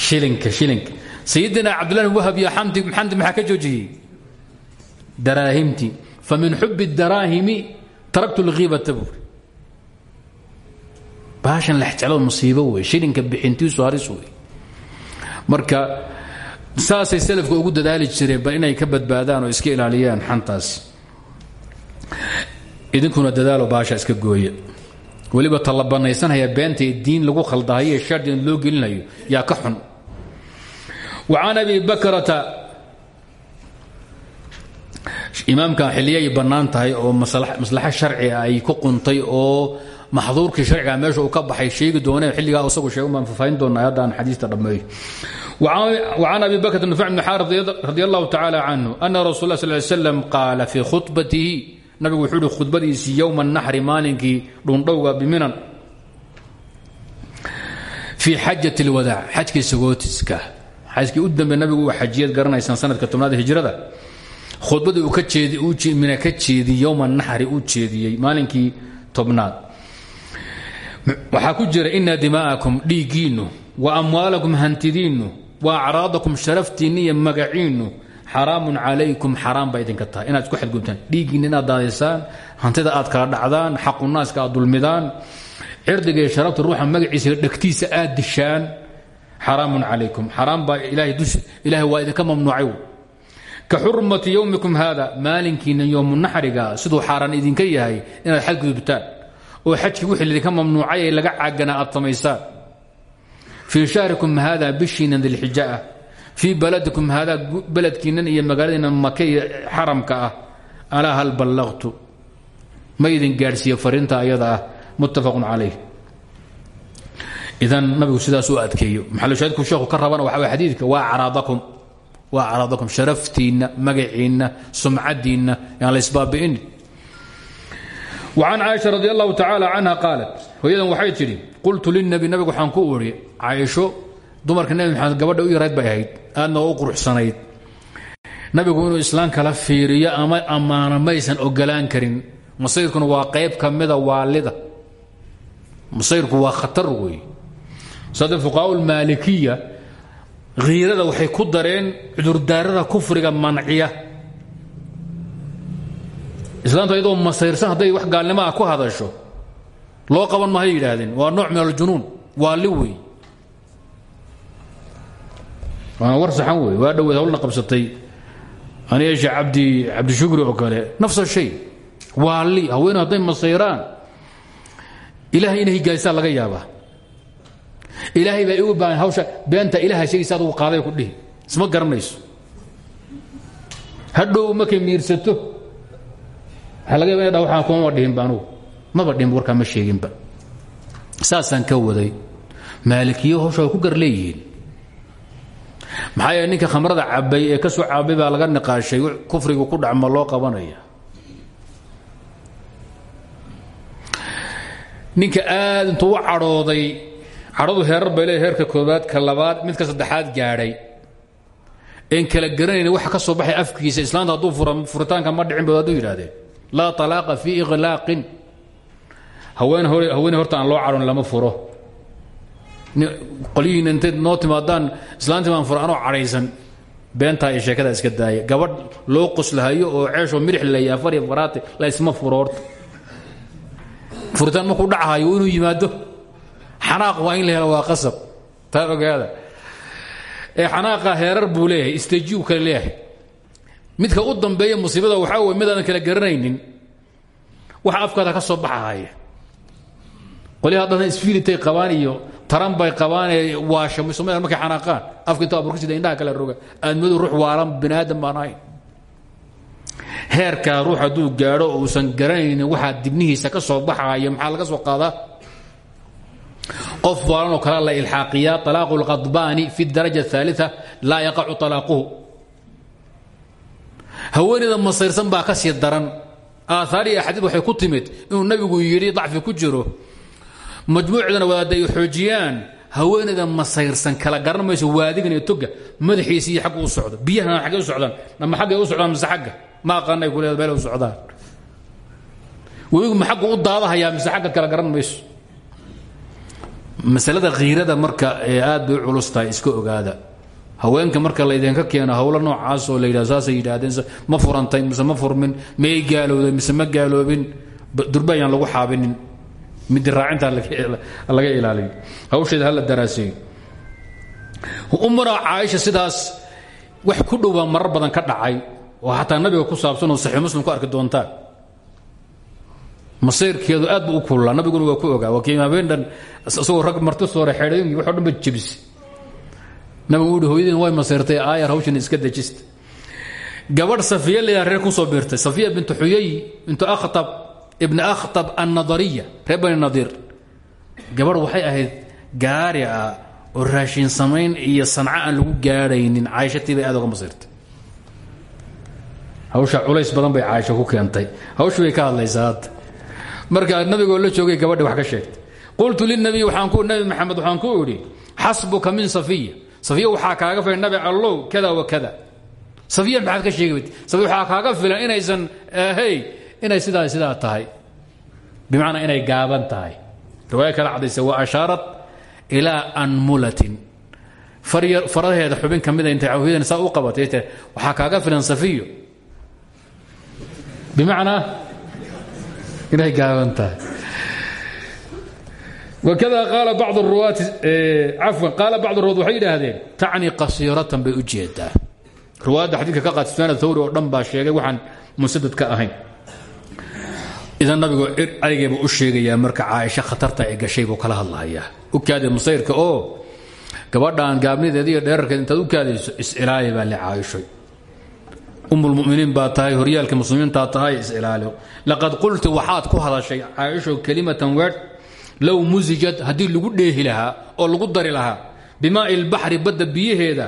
shilinka shilinka sayidina cabdullah bin wahab iyo xamdi xamdi maxaa ka joojiyey? Daraahimtii fa min xubi daraahimi taraktu lghiibata buuri baashan lexjeclada musiibo wey shilinka bixintiisu haris wey marka saasay salafka ugu dadaali jireen bal inay ka badbaadaan oo iska ilaaliyaan xantaas. Idinkuna dadaalo baasha iska gooya. Weliba talla banaysanhaya beenta ee diin lagu khaldahayo ee shardigan loo gelinayo yaa ka xun wa can abi bakrata imaamkan xilliyay bannaan tahay oo maslaxo sharci ay ku quntay oo maxduurkii sharciga meesha uu ka baxay sheegi dooneen xilligaa isagu sheeg baan fafaahin doonaa hadda aan xadiista dhammeeyo وعن أبي بكر نفع بن xاrث رضي الله تعالى عنه أن رsuل اه صل ل سلم قاaل في khطبaته nabigu wuxuu hi khudbadiisii yowma الnaxri maalinkii dhundhowga biminan fii xajaة اlwadaac xajkii sagootiska xajkii u dambe nabigu uu xajiyad garanaysaan sanadka tobnaad hijrada khudbadii mina ka jeediyey yowma naxri uu jeediyey maalinkii tobnaad. Waxaa ku jira ina dima'akum dhiiggiinnu wa amwaalakum hantidiinnu wa acraadakum sharaftiinna iyo magaciinnu xaraamun calaykum xaraam baa inaad isku xadgubtaan dhiiggiinna inaad hantida aad kala dhacdaan xaqunaaska dulmidaan cirdiga sharafta ruuxa magaciisa dhegtiisa aad dishaan xaraamun calaykum xaraam baa ilaahay waa idinka mamnuucay ka xurmati yowmikum haada maalinkiina yowmunaxriga siduu xaaraan idinka yahay inaad xadgudubtaan oo xajkii wixii laydinka mamnuucay ee laga caaganaa aad samaysaan fii shahrikum haada bishiinan dilxija ah fii baladikum haada beledkiinan iyo magaaladiinan make iyo xaramka ah alaa hal ballaqtu ma idin gaadhsiiye fariinta ayada ah muttafaqun calayh idan nabigu sidaas u adkeeyo. Maxalushaahidku sheekhu ka rabana waxa way xadiidka waa caraadakum waa caraadakum sharaftiinna magaciinna sumcadiinna yaan la isbaabi'in وcan caaisha radi allahu tacaala canha qaalat hooyadan waxay tidhi qultu lilnebi nabigu waxaan ku uri caaisho dumarka nebi maxamed gabadha u yarayd bay ahayd aadna u quruxsanayd. Nabigu inuu islaam kala fiiriyo ama ammaano maysan ogolaan karin. Masayrkuna waa qayb ka mida waalida. Masayrku waa khatar wey sada fuqaau lmaalikiya khiirada waxay ku dareen cudurdaarada kufriga manciya. Islaamta iyadoo masayrsan hadday wax gaalnimo ah ku hadasho loo qaban mahay yidhaahdeen waa nooc min aljunuun waa li wey waana war waa dhoweed hawlna qabsatay. Aniga sheekh cabdi cabdishugri oo kale nafsa shay waa li haween hadday masayraan inay higaaysaa laga yaabaa ilaahay baa igu baahan hawsha beenta ilaha sheegaysa adugu qaaday ku dhihi. Isma garanayso hadhow markay miirsato? Waxaa laga waxaan kumama dhihinba anugu. Maba dhihinba warkaa ma sheeginba. Saasaan ka waday. Maalikiyo hawsha ku gar leeyihiin. Ninka khamrada cabay ee ka soo baa laga niqaashay kufrigu ku dhacma loo qabanaya. Ninka aad intuu u cadhooday cadhadu heerar bay leedahay heerka koobaad ka labaad midka saddexaad gaadhay. Een kala garanayna waxa ka soo baxay afkiisa islaanta hadduu fura furitaanka ma dhicin ba hadduu yidhahdeen laa talaaqa fii iqlaaqin. Haween hore haweeney horta aan loo cadhon lama furo. Qolyihiina intayd noo timaadaan islaantii baan fura anoo cadhaysan. Beentaa iyo sheekadaa iska daaya gabadh loo qoslahayo oo ceeshoo midix laleeya afar iyo faraate la isma furo horta. Furitaan markuu dhacahayo inuu yimaado xanaaq waa in la helo waa qasab. Taa ogaada. Ee xanaaqa heerar buu leeyahay istajiu kale leeyahay. Midka u dambeeya musiibada waxaa wey midaadan kala garanaynin waxa afkaada ka soo baxahaya qolyaha haddana isfiilitay qabaan iyo taran bay qabaan ee waasha somalia markay xanaaqaan. Afka inta aburkasida indhaha kala roga. Aadmadu ruux waalan bini aadam baan ahayn heerkaa ruux hadduu gaadho uusan garanaynin waxaa dibnihiisa ka soo baxaya maxaa laga soo qaadaa qof waalanoo kale la ilxaaqiyaa alaaqu اlqadbaani fi اdaraja الثaaliثa laa yaqacu طalaaquhu haweeneyda masayrsan baa ka sii daran aahaariya axaadiid waxay ku timid inuu nabigu yidhi dacfi ku jiro majmuucdana wadaadda ay xoojiyaan haweeneyda masayrsan kala garan mayso waadigan iyo toga madaxiisa iyo xagga u socdo biyahana xaggay u socdaan ama xaggay u socdaan mise xagga ma aqaanay ku leeda meel u socdaan webigu ma xaggu u daadahayaa mise xagga kala garan mayso masalada khiirada marka ee aad bay u culus tahay iska ogaada. Haweenka marka laydinka keeno hawlo noocaas oo la yidhah saasay yidhaahdeen ma furantay mise ma furmin may gaalowday mise ma gaaloobin durba ayaan lagu xaabinin. Midi raacinta laga ilaaliyo hawsheeda hala daraaseeyo umuna caaisha sidaas wax ku dhowaa marar badan ka dhacay oo xataa nabiga ku saabsan oo saxiix muslim ku arki doontaan masayrkeedu aad bu u kululaa. Waa ku ogaa waa kii habeendhan isagoo rag marti soore xeedhooyinkii wax o dhan ba nabigu uhi hooyadiin way masayrtay aayar hawshan iska dejista. Gabadh safiya layaa reer ku soo biirtay safiya bintu xuyay bintu akhtab ibna akhtab annadariya reer bani nadiir gabadh waxay ahayd gaari ah oo raashin samayn iyo sanco aan lagu gaadhaynin caaishatii bay aad uga masayrtay hawsha culays badan bay caaisha ku keentay. Hawshu bay ka hadlaysaa marka nabigoo la joogay gabadhi wax ka sheegtay. Qultu linabiy nabi maxamed waxaan ku idhi xasbuka min safiya. Safiya waxaa kaaga filan nabi allow kada wa kada. Safiya maxaad ka sheegi safiya waxaa kaaga filan inaysan hey inay sidaa sidaa tahay. Bimacnaa inay gaaban tahay. Riwaaya kala cadaysa wa ashaarat ilaa anmulatin faraheeda xubin ka mida intay hooyadan saa u qabatay waxaa kaaga filan safiyo. Bimacnaa inay gaaban tahay. Wakada qaala bacd ruwaati cafwan qaala bacd ruwaat waxay yidhaahdeen tacni qasiiratan bay u jeedaa. Ruwaadda xadiidka ka qaata sufyaan thawri oo dhan baa sheegay waxaan musadad ka ahayn. Idan nabigu arigeebuu u sheegayaa marka caaisha khatarta ay gashay buu kala hadlahayaa u kaade masayrka oo gabadhaan gaabnideeda iyo dheerarkeed intaad u kaadayso is-ilaali baa le caaishoy ummulmuminiin baa tahay horyaalka muslimiintaa tahay is-ilaali laqad qulti waxaad ku hadashay caaisho kelimatan weedh low musijad haddii lagu dheehi lahaa oo lagu dari lahaa bimaai lbaxri badda biyaheeda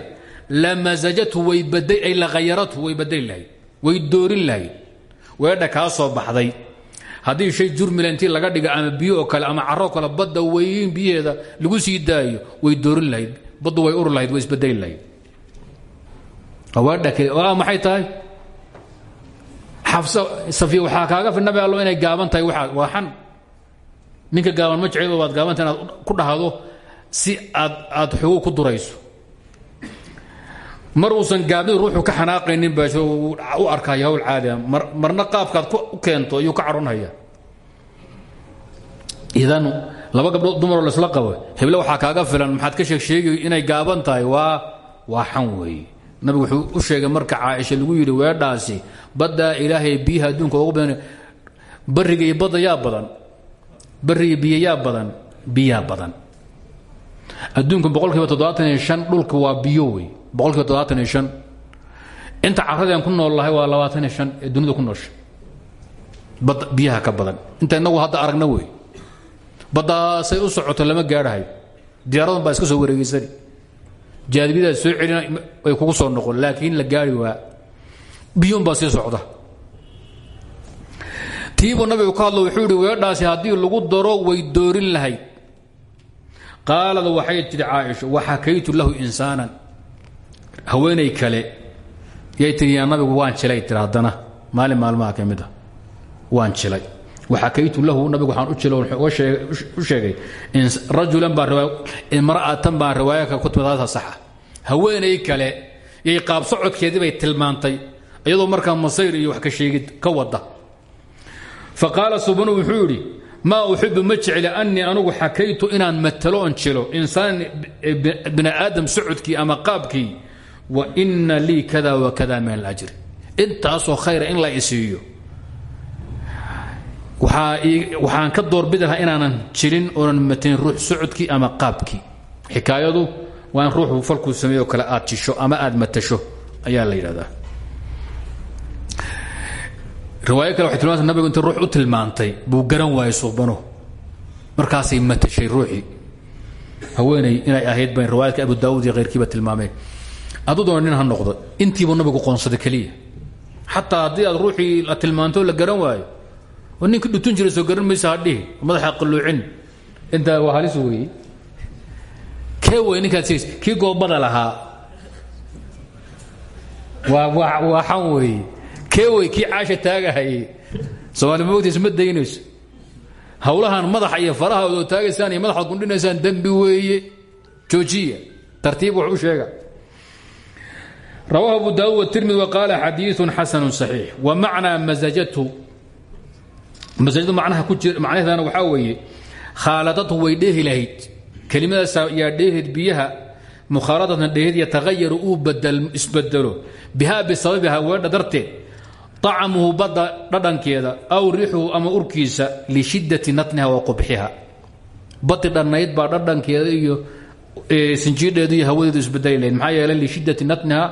lamasajathu way ay laqayarathu way badali lahayd way doorin lahayd weedha kaa soo baxday. Haddii shay jurmila intii laga dhiga ama biyo kale ama caroo kale badda weyn biyaheeda lagu sii way doorin lahayd baddu way uri lahayd way isbadeli lahayd weedha maxay tahay? Xafsa safiya waxaa kaaga fi nabi allo inay gaaban tahay waa waa xan. Ninka gaaban ma jecel waad gaabanta inaad ku dhahdo si aad aad xogo ku durayso. Mar uusan gaabnid ruuxu ka xanaaqaynin baa u arkaya hawl caadiya marna qaabkaad u keento ayuu ka caronhaya idan laba gabdhood dumaroo laisla qabo heble waxaa kaaga filan maxaad ka sheeg sheegi inay gaaban tahay waa waa xan weeye nabigu wuxuu u sheegay marka caaisha lagu yidhi weedhaasi baddaa ilaahay biyaha adduunka ugu badan barriga iyo badda badan barriga biyo badan biyaa badan. Adduunka boqolkiiba toddobaatan iyo shan dhulka waa biyo wey boqolkiiba toddobaatan iyo shan. Inta caradeen ku nool lahay waa labaatan iyo shan ee dunida ku noosha bad biyaha ka badan. Inta inagu hadda aragna wey baddaasay u socoto lama gaadhahayo diyaaradan baa iska soo wareegeysani jaadibiyadaas soo celina ay kugu soo noqon laakiin la gaari waa biyuun baa sii socda. Tiibuu nabigu ka hadlo wuxuu ihi weedhaasi haddii lagu daro way doorin lahayd. Qaalad waxay tidhi caaisha waxakaytu lahu insaanan. Haweenay kale yay nabigu waan jilay tiri maalin maalmaha ka mid a waan jilay waxakaytu lahu nabigu waxaan u sheegay rajulan baa imra'atan baa riwaayaka kutubadaasa saxa haweenay kale yay qaab socodkeedii bay tilmaantay iyadoo markaa masayr iyo wax ka sheegid ka wada faqaala subanu wuxuu yidhi maa uxibu anugu xakaytu inaan matalo on jilo insaan bini aadam socodkii ama qaabkii wa ina lii kada wa kada min alajri intaasoo khayra in la isiiyo waxaan ka doorbidi lahaa inaanan jirin oonan matayn ruux socodkii ama qaabkii. Xikaayadu waa ruuxu falkuu sameeyo kale aad jisho ama aad matasho ayaa la yidhahdaa. Riwaayo kale waxay tilmaanta nabigu inta ruux u tilmaantay buu garan waayey suubano markaasay matashay ruuxii haweenay inay ahayd bayn riwaayadka abu daawud iyo khayrkiiba tilmaameen. Hadduu doona nin ha noqdo intiibuu nabigu qoonsaday keliya xataa haddii aad la tilmaanto la garan waayo oo ninkii dhutun jiray soo garan maysa hadhihi madaxa qalluucin intaa waa halis weeye kee wey sheegaysa kii goobada lahaa? Waa waa waa xan weeye kee wey kii caasha taagahayey soomaali mogtiis ma daynayso. Hawlahan madaxa iyo faraha oo taagaysaan iyo madaxaad gundhinaysaan dembi weeye. Joojiya. Tartiib wax u sheega. Rawahu abu daawud wtirmidi waqaala xadiiثu xasanu صaxiix wamacnaa masajathu masajadu macnaha ku jir macnaheedana waxaa weeye khaaladadhu way dheehi lahayd. Kelimadaas yaa dheeheed biyaha mukhaaladatan dheeheed yatagayaru uu isbedelo bihaa bisababiha weedha darteed طacmuhu badda dhadhankeeda aw riixuhu ama urkiisa lishiddati natniha wa qubxiha. Badi dhannayd baa dhadhankeeda iyo sinjiidheedu iyo hawadeedu isbedeli lahayd. Maxaa yeelay lishiddati natniha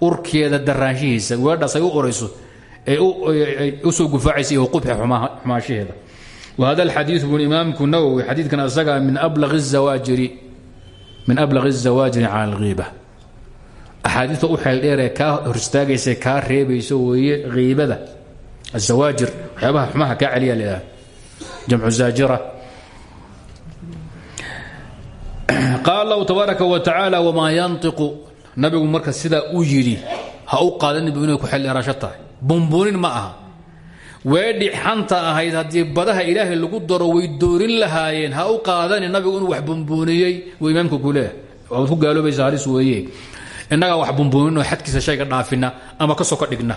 urkeeda daraanshihiisa. Weedhaas ay u orayso usoo gufaacaysa iyo qubxi xumaashaheeda whada alxadiiu buu imaamku nawowi xadiidkan asaga min ablaq الzawaajiri min ablaq الzawaajiri cala اlghiiba axaadiista u xeeldheeree kaa hor istaagaysa kaa reebayso weeye hiibada azawaajir waxyaabaha xumaha kaa celiya leedaha jamcu zaajira qaala allahu tabaaraka wa tacaala wamaa yantiqu nabigu marka sidaa uu yidhi ha u qaadaninbu inay ku xeeldheeraasho tahay bumbuunin ma aha. Weedhi xanta ahayd haddii badaha ilaahay lagu daro way doorin lahaayeen. Ha u qaadani nabigu inuu wax bumbuuniyey wuu imaamka ku leeyahay. Waad ku gaaloobaysa halis weeye. Innagaa wax bumbuuninoo xadkiisa shayga dhaafina ama ka soko dhigna.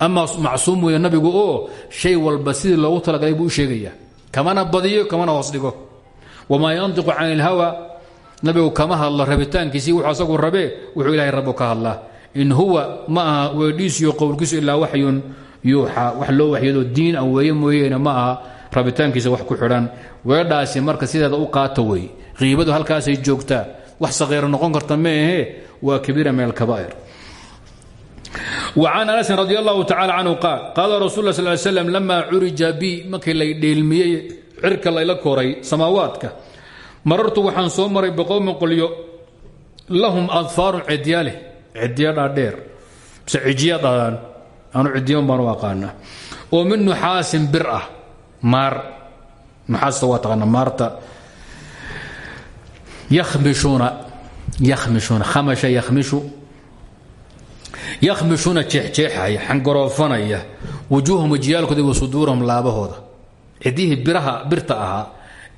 Ama macsuum weeye nabigu oo shay walba sidii loogu talagalay buu u sheegaya kamana badiyo kamana hoos dhigo. Wamaa yantiqu can ilhawa nabigu kama hadlo rabitaankiisii wuxuu asagu rabee wuxuu ilahay rabo ka hadlaa in huwa ma aha weedhiisiyo qowlkiisu ilaa waxyun yuuxa wax loo waxyado diin an weeye mooyeene ma aha rabitaankiisa wax ku xidhan weedhaasi marka sideeda u qaata wey qiibadu halkaasay joogtaa wax saqiiro noqon karta meahe waa kabiira min alkabaa'ir وcan أنس رضي الله تعالى عنه قاaل قاala رsuل اه صل ل سلم لما curija bi markii lay dheelmiyey cirka layla koray samaawaadka marartu waxaan soo maray bqowmin qolyo lahum adفaaru cidya cidya dhaadheer mise cijiya dhaadaan anu baan u oo min nuxaasin bir ah maar. Nuxaasta waa taqaana maarta. Yakhmishuuna yakhmishuuna khamasha yakhmishu. Yakhmishuuna jeexjeexaya xangaroofanaya wujuuhum wejiyaalkooda wa suduurahum laabahooda. Ciddihii biraha birta ahaa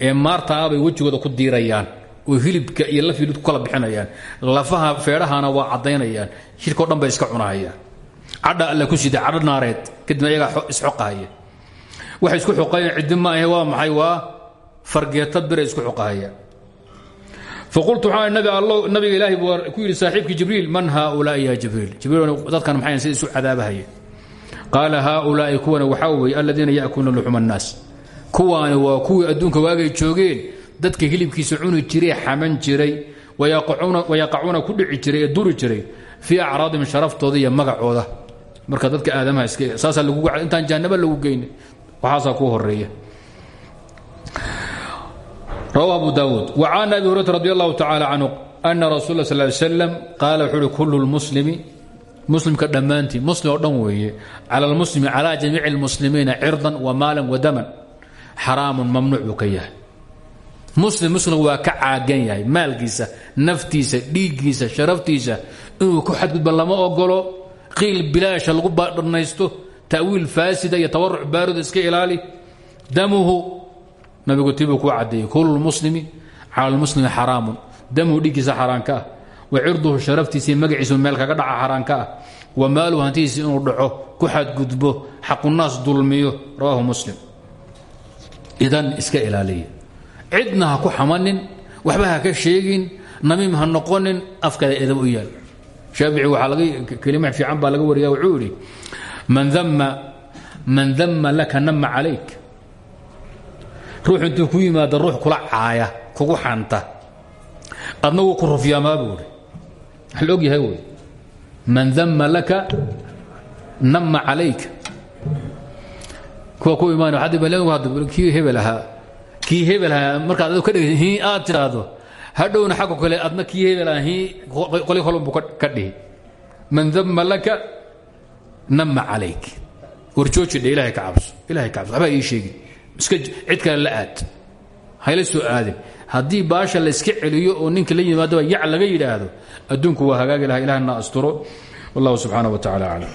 ee maarta ah bay wejigooda ku diirayaan oo hilibka iyo lafilid ku kala bixinayaan. Lafaha feedhahana waa caddaynayaan. Shirkao dhan iska cunahayaan cadha alla ku sida cadho naareed. Kadibna iyagaa isxoqahaya waxay isku xoqayaan ciddi ma waa maxay? Waa fargeeta biray isku xoqahayaan faqultu waxaa nabi allo nabiga ilaahay buu ku yidhi saaxiibkii jibriil man haaulaa'i ya jibriil? Jibriil dadkan maxay sida isu cadaabahaya qaala haaulaa'i kuwana waxaa weeye aladiina ya'kuluuna luxuma annaas waa kuwii adduunka waagay joogeen dadka hilibkiisa cuni jiray xaman jiray wayaqacuuna ku dhici jiray ee duri jiray fii acraadihim sharaftooda iyo magacooda. Marka dadka aadamaha saasaa intaan jaanaba lagu geynin waxaasaa kuu horreeya rawa abu daawuud وcan abi hurayra radi allahu tacala canhu rasul sl ly slam qaala wuxuu uhi kulu lmuslimi muslimka dhammaantii muslim oo dhan weeye cala lmuslimi calaa jamiici اlmuslimiina cirdan wamaalan wadaman xaraamun mamnuuc buu muslim muslim waa ka caagan yahay. Maalkiisa naftiisa dhiiggiisa sharaftiisa inuu ku xadgudba lama ogolo qiil bilaasha lagu badhanaysto ta'wiil faasida iyo tawaruc baarida iska ilaali. Damuhu nabigu tibuu kuu cadeeyey kulu lmuslimi cala lmuslimi xaraamun. Damuhu dhiiggiisa xaaraanka ah. Wa cirduhu sharaftiisa iyo magaciisu meel kaga dhaca xaaraanka ah. Wa maaluhu hantidiisa inuu dhaco ku xadgudbo xaqunaas dulmiyo rawaahu muslim. Idan iska ilaaliya cidna ha ku xamanin waxba ha ka sheegin namiim ha noqonin afkaada edab u yaal. Shaafici waxaa laga kelima fiican baa laga wariya wuxuu yidhi man dama man dama laka nama calayk. Ruux intuu ku yimaada ruux kula caaya kugu xanta. Adna wuu ku rufyaamaa buu ihi wax la og yahay wey man dama laka nama calayka kuwa ku imaan kii hebel ahaa kii hebel markaad ka dhig hi aad tidhaahdo hadhowna xagga kale adna kii hebel qoli kolbuu ka dhihi. Man dama laka nama calayk. Warjoojidhe ilahay ka cabso ilahay ka cabso. Waxbaa ii sheegi. Iska cid kale la aad. Hayla soo aadin. Baasha la iska celiyo oo ninka la yimaadaba yac laga yidhaahdo adduunku waa hagaagi laha ilahna asturo. Wallahu subxaanaه wa tacala aclam